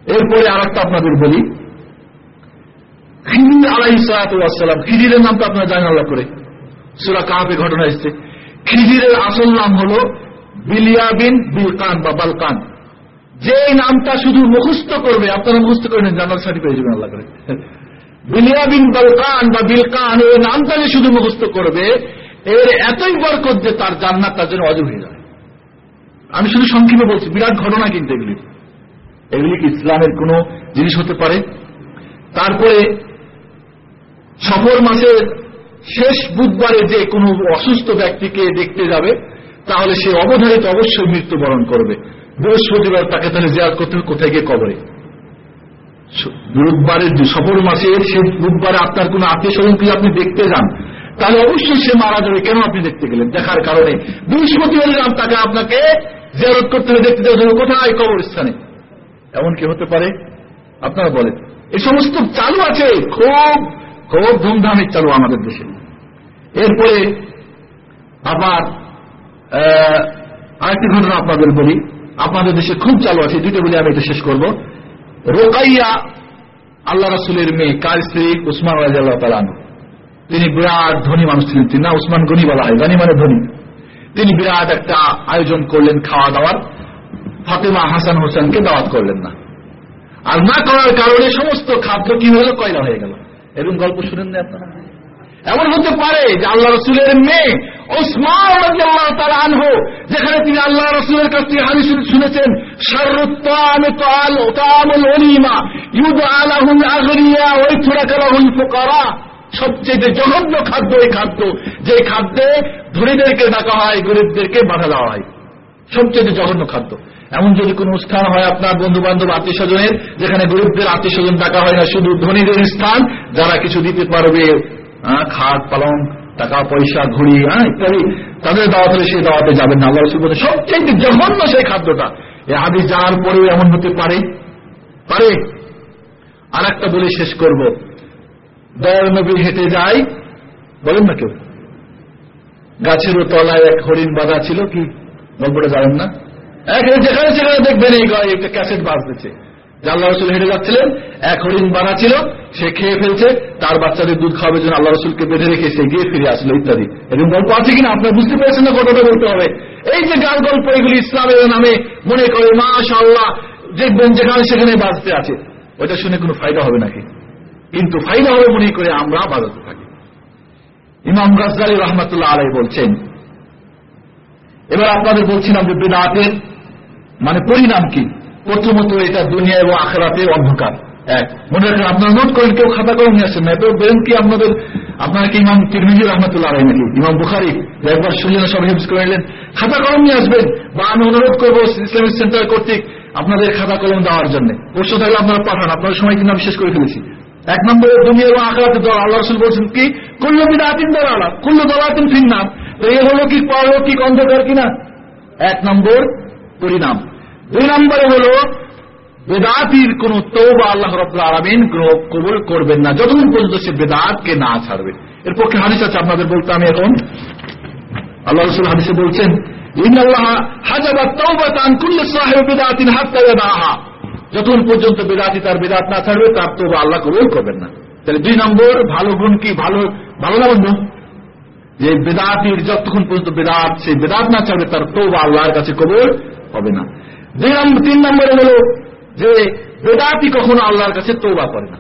এরপরে আর একটা আপনাদের বলি। খিদির আলাই সালাম খিদিরের নাম তো আপনারা জানেন আল্লাহ করে। সুরা কাহাপে ঘটনা এসছে। খিদিরের আসল নাম হল বিলিয়াবিন বিলকান বা বালকান। যে নামটা শুধু মুখস্থ করবে, আপনারা মুখস্থ করে নেন, জানার সার্টি পেয়ে যাবেন আল্লাহ করে। বিলিয়াবিন বালকান বা বিলকান এই নামটা যে শুধু মুখস্থ করবে, এর এতই বরকত যে তার জান্নাত তার জন্য অজব হয়ে যাবে। আমি শুধু সংক্ষেপে বলছি, বিরাট ঘটনা কিন্তু এগুলি। এগুলি কি ইসলামের কোন জিনিস হতে পারে? তারপরে সফর মাসের শেষ বুধবারে যে কোনো অসুস্থ ব্যক্তিকে দেখতে যাবে, তাহলে সে অবধারিত অবশ্যই মৃত্যুবরণ করবে। বৃহস্পতিবার তাকে তাহলে জিয়ার করতে হবে, কোথায় গিয়ে কবরে? বুধবারের সফর মাসের শেষ বুধবারে আপনার কোন আত্মীয় স্বজনকে আপনি দেখতে যান? তাহলে অবশ্যই সে মারা যাবে, কেন আপনি দেখতে গেলেন? দেখার কারণে। বৃহস্পতিবার তাকে আপনাকে জিয়ারত করতে হবে, দেখতে যাওয়া কোথায়? কবরস্থানে। এমন কি হতে পারে? আপনারা বলেন। এই সমস্ত চালু আছে। খুব খুব ধুমধামের চালু আমাদের দেশে। এরপরে আবার আরেকটি ঘটনা আপনাদের বলি। আপনাদের দেশে খুব চালু আছে। দুটো বলে আমি এটা শেষ করব। রোকাইয়া আল্লাহ রাসুলের মেয়ে কার স্ত্রী? উসমান রাজিয়াল্লাহ তালান তিনি বিরাট ধনী মানুষ ছিলেন। তিনি না উসমান গনি বলা হয়। গনি মানে ধনী। তিনি বিরাট একটা আয়োজন করলেন খাওয়া দাওয়ার ফাতেমা হাসান হোসেনকে দাওয়াত করলেন না। আর না করার কারণে সমস্ত খাদ্য কি হলো কয়লা হয়ে গেল। এরকম গল্প শুনেন না আপনারা? এমন হতে পারে যে আল্লাহ রসুলের মেয়ে ওসমান তার আনহ, যেখানে তিনি আল্লাহ রসুলের কাছ থেকে হানি শুনেছেন সবচেয়ে জঘন্য খাদ্য এই খাদ্য, যে খাদ্যে ধনীদেরকে ডাকা হয়, গরিবদেরকে বাধা দেওয়া হয়। সবচেয়ে জঘন্য খাদ্য। এমন যদি কোন অনুষ্ঠান হয় আপনার বন্ধু বান্ধব আত্মীয় স্বজনের যেখানে গরিবদের আত্মীয় স্বজন ডাকা হয় না, শুধু ধনীদের স্থান, যারা কিছু দিতে পারবে খাট, পালং, টাকা, পয়সা, ঘুড়ি হ্যাঁ ইত্যাদি, তাদের দাওয়াত হলে সেই দাওয়াতে যাবেন না। আল্লাহ রসুল সবচেয়ে জঘন্য সেই খাদ্যটা। এ আদি যাওয়ার পরেও এমন হতে পারে? পারে? আর একটা বলে শেষ করব। দয়াল নবী হেঁটে যায়, বলেন না কেউ? গাছেরও তলায় এক হরিণ বাঁধা ছিল কি? গল্পটা জানেন না? যেখানে সেখানে দেখবেন এই একটা ক্যাসেট বাজতেছে। আল্লাহ রসুল হেঁটে যাচ্ছিলেন, এক হরিণ বানা ছিল, সে খেয়ে ফেলছে, তার বাচ্চাদের দুধ খাওয়াবে জন্য আল্লাহ রসুলকে বেঁধে রেখে সে গিয়ে ফিরে আসলো ইত্যাদি। এরকম গল্প আছে কিনা? আপনার বুঝতে পেরেছেন না কতটা বলতে হবে? এই যে গান গল্প, এগুলি ইসলামের নামে মনে করে মাশা আল্লাহ দেখবেন যেখানে সেখানে বাজতে আছে। ওইটা শুনে কোনো ফায়দা হবে নাকি? কিন্তু ফায়দা হবে মনে করে আমরা বাজাতে থাকি। ইমাম গাজদারি রহমতুল্লাহ আলাই বলছেন, এবার আপনাদের বলছিলাম যে বেদাতের মানে পরিণাম কি? প্রথমত এটা দুনিয়া এবং আখেরাতের অন্ধকার। এক, মনে রাখেন, আপনারা নোট করেন কেউ খাতা করে নিয়ে আসেন না, এত বেরেন কি আপনাদের, আপনারা কি ইমাম তিরমিজি রহমতুল্লাহ আলাই নাকি? ইমাম বুখারি একবার শুনলেন সব হেফজ করে নিলেন। খাতা কলম নিয়ে আসবেন, বা আমি অনুরোধ করব ইসলামিক সেন্টার কর্তৃক আপনাদের খাতা কলম দেওয়ার জন্য। প্রশ্ন থাকলে আপনারা পাঠান আপনার সময় কিন্তু আমি শেষ করে ফেলেছি। এক নম্বরে, দুনিয়া এবং আখেরাতে দল। আল্লাহ রসুল বলছেন কি? কুল্ল দল আলা কুল্ল দলাতিন ফিন্নাম তো এ হলো কি পারলৌকিক অন্ধকার কিনা? এক নম্বর, পরিণাম। দুই নম্বরে হল, বেদাতির কোন তৌবা আল্লাহ রব্লা আলমিন কবুল করবেন না। যতক্ষণ পর্যন্ত সে বেদাতকে না ছাড়বে। এর পক্ষে হাদিস আছে, আপনাদের বলতে আমি এখন। আল্লাহ রসুল হাদিসে বলছেন যতক্ষণ পর্যন্ত বেদাতি তার বেদাত না ছাড়বে, তার তো আল্লাহ কবুল করবেন না। তাহলে দুই নম্বর, ভালো গুণ কি? ভালো ভালো না বন্ধু যে বেদাতির যতক্ষণ পর্যন্ত বেদাত সেই বেদাত না ছাড়বে, তার তো আল্লাহর কাছে কবুল হবে না। দুই নম্বর, তিন নম্বরে হল যে বেদাতি কখনো আল্লাহর কাছে তৌবা করে না।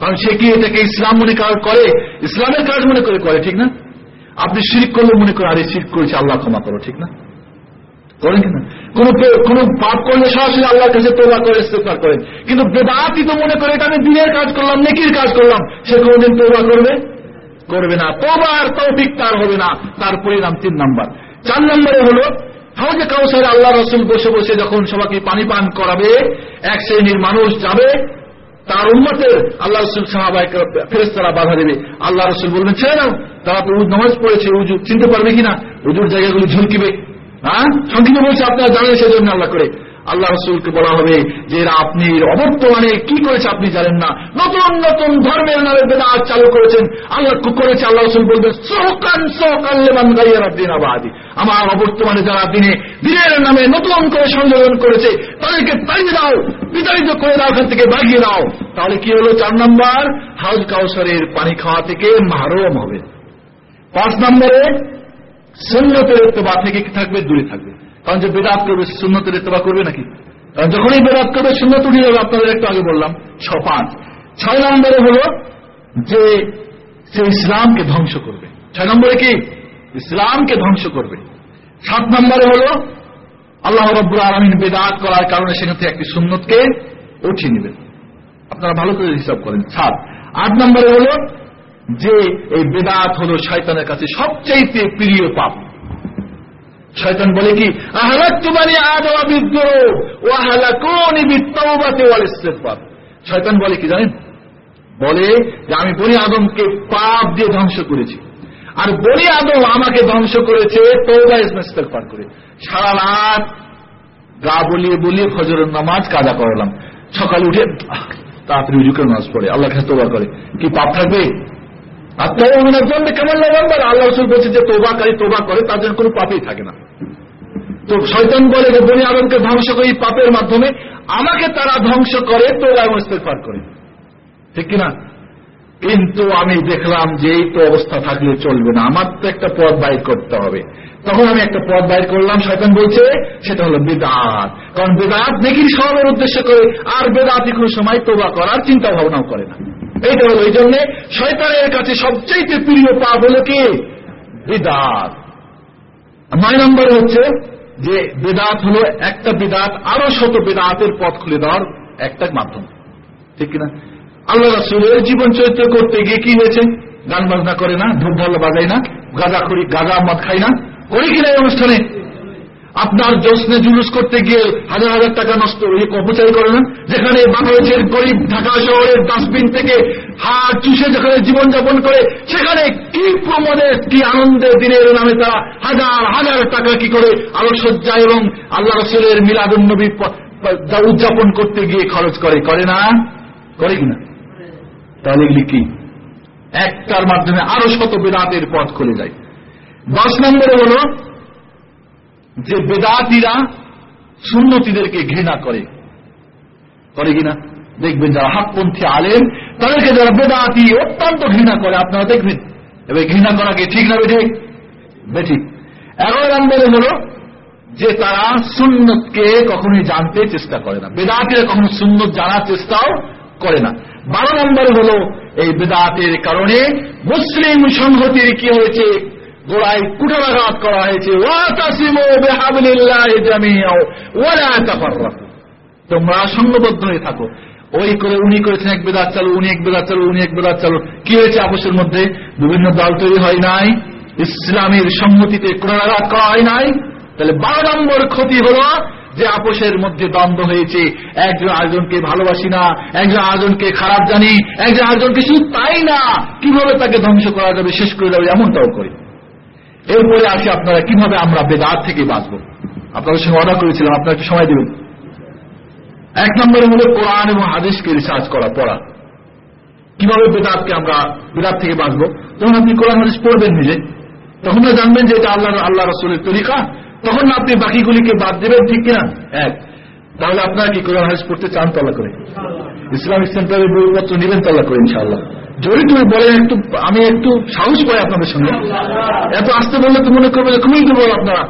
কারণ সে কি এটাকে ইসলাম মনে করে ইসলামের কাজ মনে করে করে, ঠিক না? আপনি শিরিক করলে মনে করে, আরে শিরিক করেছে, আল্লাহ ক্ষমা করো, ঠিক না? করেন কিনা কোন কোন পাপ করলে সরাসরি আল্লাহর কাছে তোলা করে ইস্তেফার করেন। কিন্তু বেদাতি তো মনে করে, এটা আমি দিনের কাজ করলাম, নেকির কাজ করলাম, সে কোনদিন তোবা করবে? করবে না। তোবার তৌফিক তার হবে না, তার পরিণাম তিন নাম্বার। চার নম্বরে হলো হাউজে কাউসারে আল্লাহ রসুল বসে বসে যখন সবাইকে পানি পান করাবে, এক শ্রেণির মানুষ যাবে, তার উন্মতের আল্লাহ রসুল সাহাবাই ফেরেস তারা বাধা দেবে। আল্লাহ রসুল বলবেন, ছেড়ে নাও তারা তো নামাজ পড়েছে উজু চিনতে পারবে কিনা? উজুর জায়গাগুলি ঝুঁকিবে হ্যাঁ? সংক্ষিপ্ত বলছে, আপনারা জানেন সেজন্য আল্লাহ করে। আল্লাহ রসুলকে বলা হবে যে, এরা আপনি অবর্তমানে কি করেছে আপনি জানেন না। নতুন নতুন ধর্মের নামে বেদাত চালু করেছেন। আল্লাহ করেছে, আল্লাহ রসুল বলবেন, সহকান সহকাল্লেমান গাইয়ার আবাদি। আমার অবর্তমানে যারা দিনে, দিনের নামে নতুন করে সংযোজন করেছে, তাদেরকে তাড়িয়ে দাও, বিতাড়িত করে দাও ওখান থেকে বাগিয়ে দাও। তাহলে কি হলো? চার নম্বর, হাউজ কাউসারের পানি খাওয়া থেকে মাহরম হবে। পাঁচ নম্বরে, সুন্নতের ইত্তেবা থেকে কি থাকবে? দূরে থাকবে। কারণ যে বেদাত করবে সুন্নতের ইত্তেবা করবে নাকি? কারণ যখনই বেদাত করবে, সুন্নত উঠে যাবে, আপনাদের একটু আগে বললাম ছ পাঁচ ছয় নম্বরে হলো যে সে ইসলামকে ধ্বংস করবে। ছয় নম্বরে কি? ইসলামকে ধ্বংস করবে। সাত নম্বরে হলো, আল্লাহ রব্বুর আলমিন বেদাত করার কারণে সেখান থেকে একটি সুন্নতকে উঠিয়ে নেবেন। আপনারা ভালো করে হিসাব করেন। সাত। আট নম্বরে হলো, যে এই বেদাত হলো শয়তানের কাছে সবচাইতে প্রিয় পাপ। শয়তান বলে কি শয়তান বলে কি জানেন? বলে যে, আমি বনি আদমকে পাপ দিয়ে ধ্বংস করেছি। আর বনি আদম আমাকে ধ্বংস করেছে? ইস্তেগফার করে। সারা রাত গা বলিয়ে বলিয়ে ফজরের নামাজ কাজা করলাম। সকালে উঠে তাড়াতাড়ি উজু নামাজ পড়ে। আল্লাহ কাছে তোবা করে। কি পাপ থাকবে? জন্য কেমন লাগবে আল্লাহ রসুল বলছে যে তোবা করে তাদের কোনো পাপই থাকে না। তো শয়তান বলে যে বনি আদমকে ধ্বংস করে পাপের মাধ্যমে আমাকে তারা ধ্বংস করে তোবা এবং ইস্তেগফার করে। ঠিক কিনা? কিন্তু আমি দেখলাম যে এই তো অবস্থা থাকলে চলবে না। আমার তো একটা পথ বাইর করতে হবে। তখন আমি একটা পথ বাইর করলাম, শয়তান বলছে, সেটা হলো বেদাত। কারণ বেদাত নেকির স্বভাবের উদ্দেশ্য করে, আর বেদাতি কোনো সময় তোবা করার চিন্তা ভাবনাও করে না। এইটা হলো এই জন্য শয়তানের কাছে সবচেয়ে প্রিয় পাপ হলো কি? বেদাত। নয় নম্বরে হচ্ছে যে বেদাত হলো একটা বেদাত, আরও শত বেদাতের পথ খুলে দেওয়ার একটা মাধ্যম। ঠিক কিনা? আল্লাহ রাসুলের জীবন চরিত্র করতে গিয়ে কি হয়েছে? গান বাজনা করে না ঢোক ঢাল বাজাই না গাঁজা করি গাঁজা মদ খাই না। করি কিনা এই অনুষ্ঠানে? আপনার জোসনে জুলুস করতে গিয়ে হাজার হাজার টাকা নষ্ট এই অপচয় করে না? যেখানে বাংলাদেশের গরিব ঢাকা শহরের ডাস্টবিন থেকে হাড় চুষে যেখানে জীবনযাপন করে, সেখানে কি প্রমোদে কি আনন্দে দিনের নামে তারা হাজার হাজার টাকা কি করে আলোকসজ্জা এবং আল্লাহ রসুলের মিলাদুন্নবী উদযাপন করতে গিয়ে খরচ করে করে না? করে কিনা তাহলে এগুলি কি? একটার মাধ্যমে আরও শত বেদাতের পথ খুলে যায়। দশ নম্বরে হল যে বেদাতিরা সুন্নতিদেরকে ঘৃণা করে। করে কিনা? দেখবেন যারা হাতপন্থী আলেন তাদেরকে যারা বেদাতি অত্যন্ত ঘৃণা করে, আপনারা দেখবেন। এবার ঘৃণা করাকে ঠিক না বেঠিক বেঠিক এগারো নম্বরে হল যে তারা সুন্নতকে কখনোই জানতে চেষ্টা করে না। বেদাতিরা কখনো সুন্নত জানার চেষ্টাও করে না। বারো নম্বরে হল এই বেদাতের কারণে মুসলিম সংহতির কি হয়েছে? গোড়ায় কুটারাঘাত করা হয়েছে। তোমরা সঙ্গবদ্ধ হয়ে থাকো। ওই করে উনি করেছেন এক বেদাত চালু, উনি এক বেদাত চালু, উনি এক বেদাত চালু। কি হয়েছে আপসের মধ্যে? বিভিন্ন দল তৈরি হয় নাই। ইসলামের সম্মতিতে কুটারাঘাত করা হয় নাই। তাহলে বারো নম্বর ক্ষতি হল যে আপোষের মধ্যে দ্বন্দ্ব হয়েছে, একজন আরেকজনকে ভালোবাসি না, একজন আরেকজনকে খারাপ জানি, একজন আরেকজনকে শুধু তাই না, কীভাবে তাকে ধ্বংস করা যাবে, শেষ করে যাবে, এমনটাও করে। এরপরে আসি আপনারা, কীভাবে আমরা বেদাত থেকে বাঁচব? আপনাদের সঙ্গে অর্ডার করেছিলাম, আপনারা একটু সময় দেবেন। এক নম্বরে হলো কোরআন এবং হাদিসকে রিসার্চ করা, পড়া। কীভাবে বেদাতকে আমরা, বেদাত থেকে বাঁচব? তখন আপনি কোরআন হাদিস পড়বেন নিজে। তখন জানবেন যে এটা আল্লাহ আল্লাহ রসুলের তরিকা তখন আপনি বাকিগুলিকে বাদ দেবেন, ঠিক কিনা? এক। তাহলে আপনারা কি কোরআন হাদিস পড়তে চান? তলা করে। ইসলামিক সেন্টারের বইপত্র নেবেন, তলা করে, ইনশাআল্লাহ। যদি তুমি বলেন একটু, আমি একটু সাহস পাই আপনাদের সঙ্গে। এত আসতে বললে তো মনে করবে খুবই দুর্বল আপনারা।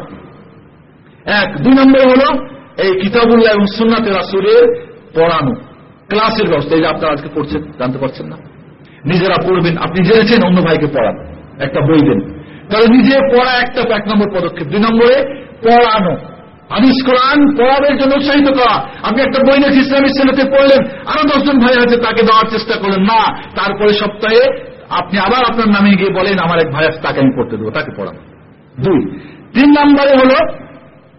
এক। দুই নম্বরে হলো এই কিতাবুল্লাহ এবং সুন্নাতে রাসুলের পড়ানো। ক্লাসের ব্যবস্থা, এই যে আপনারা আজকে পড়ছেন, জানতে পারছেন না। নিজেরা পড়বেন, আপনি জেনেছেন, অন্য ভাইকে পড়ান, একটা বই দেন। তাহলে নিজে পড়া একটা এক নম্বর পদক্ষেপ। দুই নম্বরে পড়ানো। হাদিস কোরআন পড়াবের জন্য উৎসাহিত করা। আপনি একটা বই নিয়ে ইসলামী সেনাতে পড়লেন, আরও দশজন ভাই আছে, তাকে দেওয়ার চেষ্টা করলেন। না, তারপরে সপ্তাহে আপনি আবার আপনার নামে গিয়ে বলেন, আমার এক ভাই আছে, তাকে আমি পড়তে দেবো, তাকে পড়ান দুই। তিন নম্বরে হলো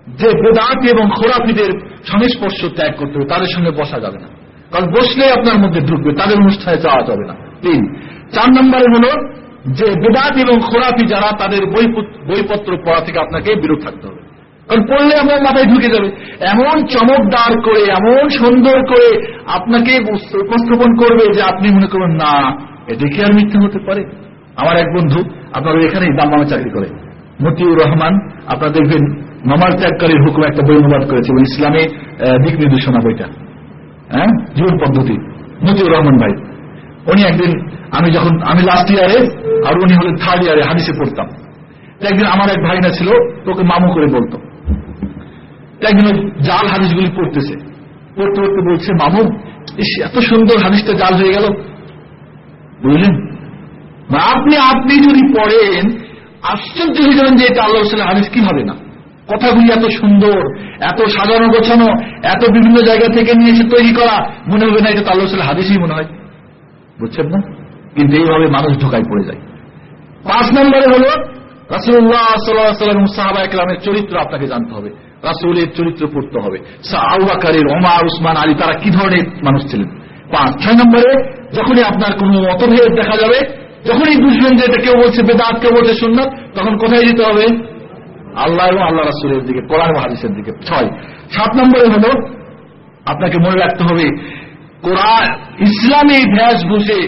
যে বেদাতি এবং খোরাফিদের সংস্পর্শ ত্যাগ করতে হবে, তাদের সঙ্গে বসা যাবে না। কারণ বসলে আপনার মধ্যে ঢুকবে, তাদের অনুষ্ঠানে যাওয়া যাবে না। তিন। চার নম্বরে হলো যে বেদাত এবং খোরাফি যারা, তাদের বইপত্র পড়া থেকে আপনাকে বিরত থাকতে হবে। কারণ পড়লে আপনার মাথায় ঢুকে যাবে। এমন চমকদার করে, এমন সুন্দর করে আপনাকে উপস্থাপন করবে যে আপনি মনে করবেন, না এটা কি আর মিথ্যে হতে পারে। আমার এক বন্ধু আপনার এখানেই দাম চাকরি করে। মতিউর রহমান, আপনারা দেখবেন নমাজ ত্যাগকারীর হুকুম একটা বই অনুবাদ করেছে ইসলামে দিক নির্দেশনা বইটা। হ্যাঁ? জীবন পদ্ধতি। মতিউর রহমান ভাই। উনি একদিন, আমি যখন, আমি লাস্ট ইয়ারে আর উনি হলেন থার্ড ইয়ারে হাদিসে পড়তাম। একদিন আমার এক ভাইনা ছিল তোকে মামু করে বলতো। একদিন জাল হাদিসগুলি পড়তেছে। পড়তে পড়তে বলছে, মামু এত সুন্দর হাদিসটা জাল হয়ে গেল। বুঝলেন আপনি আপনি যদি পড়েন, আশ্চর্য হয়ে যাবেন যে এটা আল্লাহ রসুলের হাদিস কি হবে না? কথাগুলি এত সুন্দর, এত সাজানো গোছানো, এত বিভিন্ন জায়গা থেকে নিয়ে এসে তৈরি করা, মনে হবে না এটা আল্লাহ রসুলের হাদিসই মনে হয়। বুঝছেন না? কিন্তু এইভাবে মানুষ ঢোকায় পড়ে যায়। পাঁচ নম্বরে হল রাসুল্লাহ সাল্লাম সাহাবা একরামের চরিত্র আপনাকে জানতে হবে। রাসুলের চরিত্র পড়তে হবে। আউবাকারের ওমার, উসমান, আলী, তারা কি ধরনের মানুষ ছিলেন? পাঁচ। ছয় নম্বরে, যখনই আপনার কোন মতভেদ দেখা যাবে, যখনই বুঝবেন যে এটা কেউ বলছে বেদাত, কেউ বলছে সুন্নত, তখন কোথায় যেতে হবে? আল্লাহ এবং আল্লাহ রাসুলের দিকে, কোরআন হাদিসের দিকে। ছয়। সাত নম্বরে হল, আপনাকে মনে রাখতে হবে কোরআন, ইসলামী ভ্যাস বসে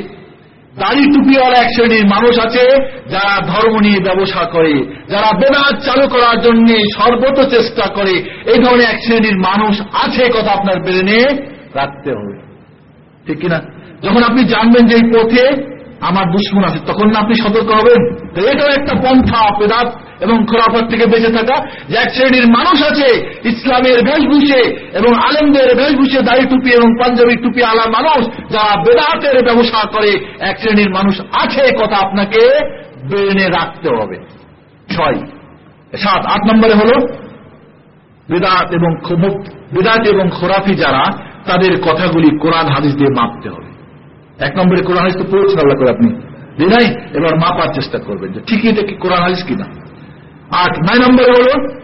দাড়ি টুপিওয়ালা এক শ্রেণির মানুষ আছে, যারা ধর্ম নিয়ে ব্যবসা করে, যারা বেদাত চালু করার জন্য সর্বত চেষ্টা করে। এই ধরনের এক শ্রেণির মানুষ আছে কথা আপনার ব্রেনে রাখতে হবে। ঠিক কিনা? যখন আপনি জানবেন যে এই পথে আমার দুশ্মন আছে, তখন না আপনি সতর্ক হবেন? এটাও একটা পন্থা বেদাত এবং খোরাফত থেকে বেঁচে থাকা যে এক শ্রেণির মানুষ আছে, ইসলামের বেশভূষে এবং আলেমদের বেশভূষে দাড়ি টুপি এবং পাঞ্জাবি টুপি আলা মানুষ যারা বেদাতের ব্যবসা করে, এক শ্রেণির মানুষ আছে কথা আপনাকে বেড়ে রাখতে হবে। ছয়, সাত, আট নম্বরে হল, বেদাত এবং বেদাত এবং খোরাফি যারা, তাদের কথাগুলি কোরআন হাদিস দিয়ে মাপতে হবে। এক নম্বরে কোরআন হাদিস তো পড়েছেন আল্লাহ করে আপনি? দিই নাই? এবার মাপার চেষ্টা করবেন যে ঠিকই এটা কি কোরআন হাদিস কিনা। আট, নয় নম্বরে হল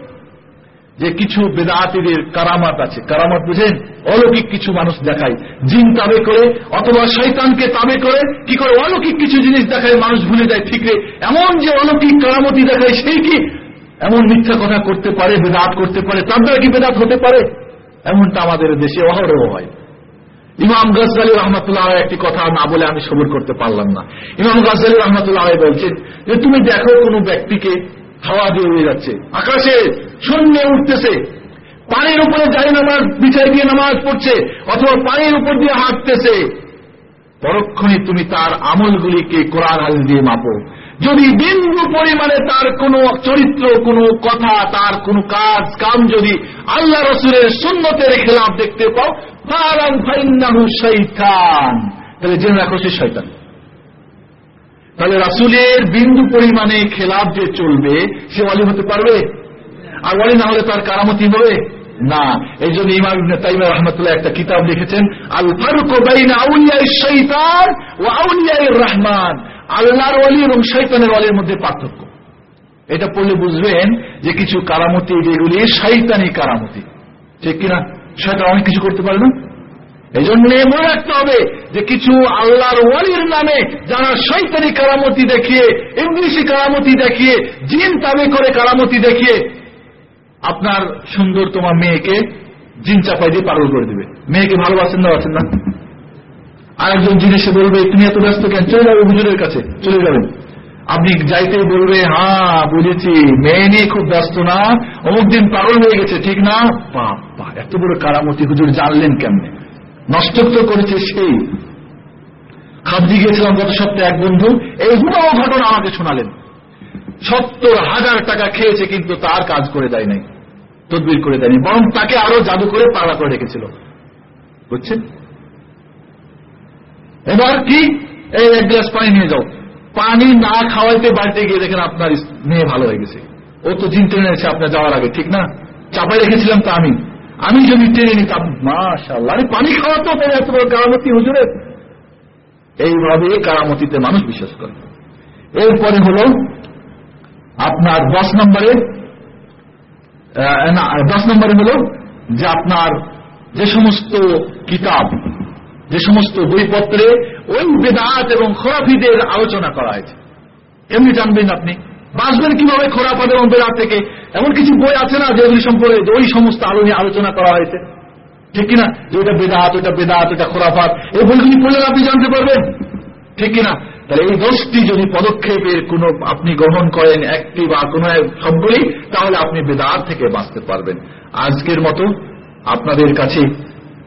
যে কিছু বেদাতিদের কারামাত আছে। কারামাত বুঝেন? অলৌকিক কিছু মানুষ দেখায়। জিন তাবে করে অথবা শৈতানকে তাবে করে, কি করে? অলৌকিক কিছু জিনিস দেখায়, মানুষ ভুলে যায় ঠিক এমন যে অলৌকিক কারামতি দেখায়, সেই কি? এমন মিথ্যা কথা করতে পারে, বেদাত করতে পারে। তার দ্বারা কি বেদাত হতে পারে? এমনটা আমাদের দেশে অহরহ হয়। ইমাম গজদালি রহমতুল্লাহ একটি কথা না বলে আমি সবর করতে পারলাম না। ইমাম গজদালি রহমতুল্লাহ বলছেন যে, তুমি দেখো কোনো ব্যক্তিকে হাওয়া দিয়ে উড়ে যাচ্ছে। আকাশে শূন্য উঠতেছে। পানির উপরে যাই নামাজ বিছাই দিয়ে নামাজ পড়ছে অথবা পানির উপর দিয়ে হাঁটতেছে। পরক্ষণে তুমি তার আমলগুলিকে কোরআন হাল দিয়ে মাপো। যদি বিন্দু পরিমাণে তার কোনো চরিত্র, কোনো কথা, তার কোনো কাজ, কাম যদি আল্লাহ রসুলের সুন্নতের খেলাফ দেখতে পাও ফারাম ফাইন্নাহু শৈতান তাহলে জেনে রাখো সে শৈতান তাহলে রাসুলের বিন্দু পরিমাণে খেলাফ যে চলবে, সে অলি হতে পারবে? আর অলি না হলে তার কারামতি হবে? না এই জন্য ইমাম তাইমা রহমতুল্লাহ একটা কিতাব লিখেছেন আল ফারুক শৈতান ও আউলিয়াই রহমান। আল্লাহর অলি এবং শৈতানের অলির মধ্যে পার্থক্য। এটা পড়লে বুঝবেন যে কিছু কারামতি যেগুলি শৈতানি কারামতি। ঠিক কিনা? শয়তান অনেক কিছু করতে পারে না? এই জন্য মনে রাখতে হবে যে কিছু আল্লাহর ওয়ালির নামে যারা শৈতানি কারামতি দেখিয়ে ইংলিশি কারামতি দেখিয়ে, জিন তাবে করে কারামতি দেখিয়ে আপনার সুন্দর তোমার মেয়েকে জিন চাপাই দিয়ে পাগল করে দিবে। মেয়েকে ভালোবাসেন না আছেন না। আরেকজন জিনিসে বলবে, তুমি এত ব্যস্ত কেন? চলে যাবে হুজুরের কাছে, চলে যাবেন। আপনি যাইতে বলবে হ্যাঁ বুঝেছি, মেয়ে নিয়ে খুব ব্যস্ত না, অমুক দিন পাগল হয়ে গেছে, ঠিক না? বাবা এত বড় কারামতি, হুজুর জানলেন কেমনে? নষ্ট তো করেছে সেই। খাবজি গিয়েছিলাম গত সপ্তাহে এক বন্ধু, এই ঘটনা আমাকে শোনালেন। সত্তর হাজার টাকা খেয়েছে, কিন্তু তার কাজ করে দেয় নাই। তদবির করে দেয়নি, বরং তাকে আরও জাদু করে পাড়া করে রেখেছিল। বুঝছেন? এবার কি? এই এক গ্লাস পানি নিয়ে যাও। পানি না খাওয়াইতে বাড়িতে গিয়ে দেখেন আপনার মেয়ে ভালো হয়ে গেছে। ও তো জিন টেনে এনেছে আপনার যাওয়ার আগে, ঠিক না? চাপাই রেখেছিলাম তা আমি। আমি যদি টেনে নিতাম মাশাল্লাহ আরে পানি খাওয়া তো এত বড় কারামতি হুজুরের। এইভাবে কারামতিতে মানুষ বিশ্বাস করে। এরপরে হল, আপনার দশ নম্বরে দশ নম্বরে হল যে আপনার যে সমস্ত কিতাব, যে সমস্ত বইপত্রে ওই বেদাত এবং খোরাফিদের আলোচনা করা হয়েছে। এমনি জানবেন আপনি, বাঁচবেন কীভাবে খোরাফাত এবং বেদাত থেকে? এমন কিছু বই আছে না যেগুলি সম্পর্কে ওই সমস্ত আলো নিয়ে আলোচনা করা হয়েছে? ঠিক কিনা? যে ওটা বেদাত, ওইটা বেদাত ওটা খোরাফাত, এই বইগুলি পড়লে আপনি জানতে পারবেন। ঠিক কিনা? তাহলে এই দশটি যদি পদক্ষেপের কোনো আপনি গ্রহণ করেন একটি বা কোনো সবগুলি তাহলে আপনি বেদার থেকে বাঁচতে পারবেন। আজকের মতো আপনাদের কাছে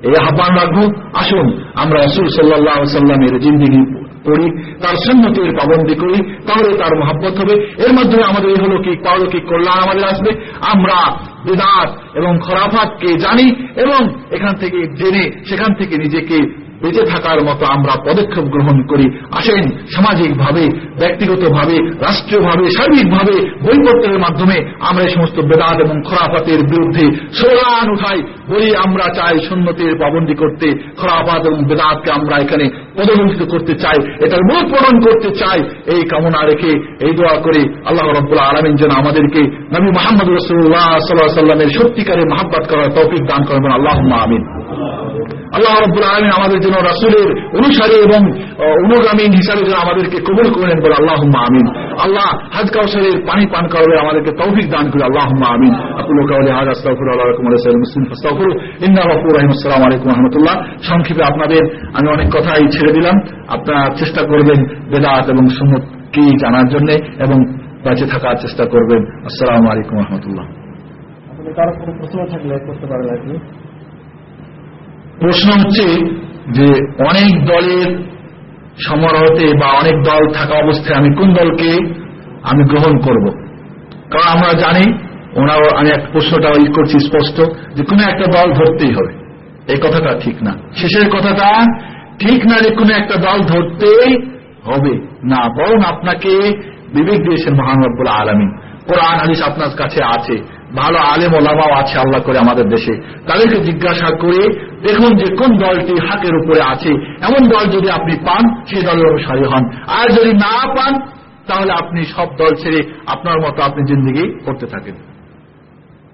এই আহ্বান রাখব। আসুন, আমরা রসুল সাল্লাহ সাল্লামের জিন্দিগি করি তার সন্ন্যতের পাবন্দি করি, তাহলে তার মহাব্বত হবে। এর মাধ্যমে আমাদের এই হলো কি, পারলৌকিক কল্যাণ আমাদের আসবে। আমরা বেদাত এবং খরাফাতকে জানি এবং এখান থেকে জেনে, সেখান থেকে নিজেকে বেঁচে থাকার মতো আমরা পদক্ষেপ গ্রহণ করি। আসেন, সামাজিকভাবে, ব্যক্তিগতভাবে, রাষ্ট্রীয়ভাবে, সার্বিকভাবে বইপত্রের মাধ্যমে আমরা এই সমস্ত বেদাত এবং খরাফাতের বিরুদ্ধে সোলান উঠাই, বলি আমরা চাই সুন্নতের পাবন্দি করতে, খরাফাত এবং বেদাতকে আমরা এখানে পদবন্ধিত করতে চাই, এটার মূল পূরণ করতে চাই। এই কামনা রেখে এই দোয়া করে আল্লাহ রব্বুল্লাহ আলমিন যেন আমাদেরকে নবী মোহাম্মদ রসুল্লাহ সাল্লাহ সাল্লামের সত্যিকারের মহাব্বাত করার তৌফিক দান করবেন আল্লাহ আমিন। আল্লাহ রব্বুল আলমিন আমাদের জন্য রাসুলের অনুসারী এবং অনুগামী হিসাবে যেন আমাদেরকে কবুল করেন বলে আল্লাহ আমিন। আল্লাহ হাজ কাউসারের পানি পান করবে আমাদেরকে তৌফিক দান করে আল্লাহ আমিন। আকুল কাউলি হাজ আস্তাফুর আল্লাহ রকম মুসলিম রফুর আলাইকুম রহমতুল্লাহ। সংক্ষেপে আপনাদের, আমি অনেক কথাই ছেড়ে দিলাম। আপনারা চেষ্টা করবেন বেদাত এবং সুমত কি জানার জন্য এবং বেঁচে থাকার চেষ্টা করবেন। আসসালামু আলাইকুম রহমতুল্লাহ। কারও কোনো প্রশ্ন থাকলে করতে পারেন আর কি। প্রশ্ন হচ্ছে যে অনেক দলের সমারোহতে বা অনেক দল থাকা অবস্থায় আমি কোন দলকে আমি গ্রহণ করব? কারণ আমরা জানি, ওনার, আমি এক প্রশ্নটা ই করছি স্পষ্ট, যে কোনো একটা দল ধরতেই হবে। এই কথাটা ঠিক না। শেষের কথাটা, ঠিক না যে কোনো একটা দল ধরতেই হবে। না, বরং আপনাকে বিবেক দিয়েছেন মহানবুল আলমী কোরআন, হাদিস আপনার কাছে আছে। ভালো আলেম ওলামাও আছে আল্লাহ করে আমাদের দেশে। তাদেরকে জিজ্ঞাসা করে, দেখুন যে কোন দলটি হাকের উপরে আছে? এমন দল যদি আপনি পান, সেই দলের অনুসারী হন। আর যদি না পান, তাহলে আপনি সব দল ছেড়ে আপনার মতো আপনি জিন্দিগি করতে থাকেন।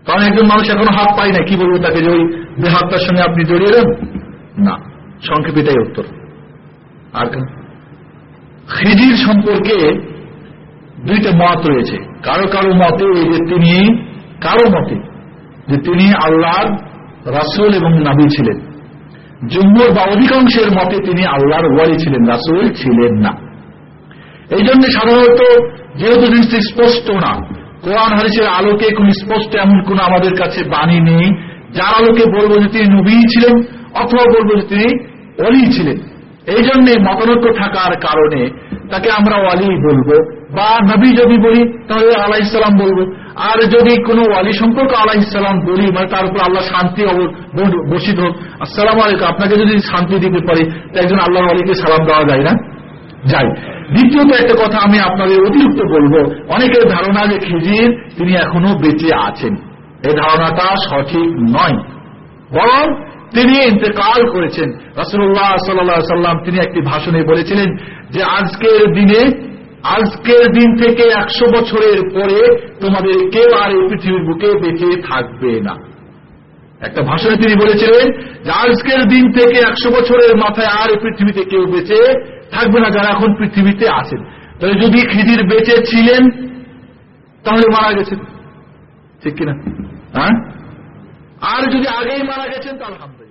কারণ একজন মানুষ এখনও হাত পায় না কি বলব তাকে যে ওই বেহাত্তার সঙ্গে আপনি জড়িয়ে দেন? না সংক্ষেপ এটাই উত্তর। আর খিজির সম্পর্কে দুইটা মত রয়েছে। কারও কারও মতে এই যে তিনি কারও মতে যে তিনি আল্লাহর রাসুল এবং নাবি ছিলেন। জুম্মুর বা অধিকাংশের মতে তিনি আল্লাহর ওয়ালি ছিলেন, রাসুল ছিলেন না। এই জন্য সাধারণত যেহেতু জিনিসটি স্পষ্ট না, কোরআন হারিসের আলোকে কোন স্পষ্ট এমন কোন আমাদের কাছে বাণী নেই, যার আলোকে বলব যে তিনি নবী ছিলেন অথবা বলব যে তিনি অলি ছিলেন। এই জন্য মতানৈক্য থাকার কারণে তাকে আমরা ওয়ালি বলব। বা নবী যদি বলি, তাহলে আল্লাহ ইসলাম বলব। আর যদি কোনো ওয়ালি সম্পর্ক আল্লাহ ইসলাম বলি মানে তার উপর আল্লাহ শান্তি বসিত হোক। আসসালাম আলাইকুম, আপনাকে যদি শান্তি দিতে পারি, তো একজন আল্লাহ আলীকে সালাম দেওয়া যায় না? যাই দ্বিতীয়ত একটা কথা আমি আপনাদের অতিরিক্ত বলব। অনেকের ধারণা যে খিজির তিনি এখনও বেঁচে আছেন। এই ধারণাটা সঠিক নয়। বরং তিনি ইন্তেকাল করেছেন। রাসুল্লাহ সাল্লাহ সাল্লাম তিনি একটি ভাষণে বলেছিলেন যে, আজকের দিনে আজকের দিন থেকে একশো বছরের পরে তোমাদের কেউ আর এই পৃথিবীর বুকে বেঁচে থাকবে না। একটা ভাষণে তিনি বলেছিলেন যে আজকের দিন থেকে একশো বছরের মাথায় আর এই পৃথিবীতে কেউ বেঁচে থাকবে না, যারা এখন পৃথিবীতে আছেন। তাহলে যদি খিদির বেঁচে ছিলেন, তাহলে মারা গেছেন। ঠিক কিনা? হ্যাঁ? আর যদি আগেই মারা গেছেন তো আলহামদুলিল্লাহ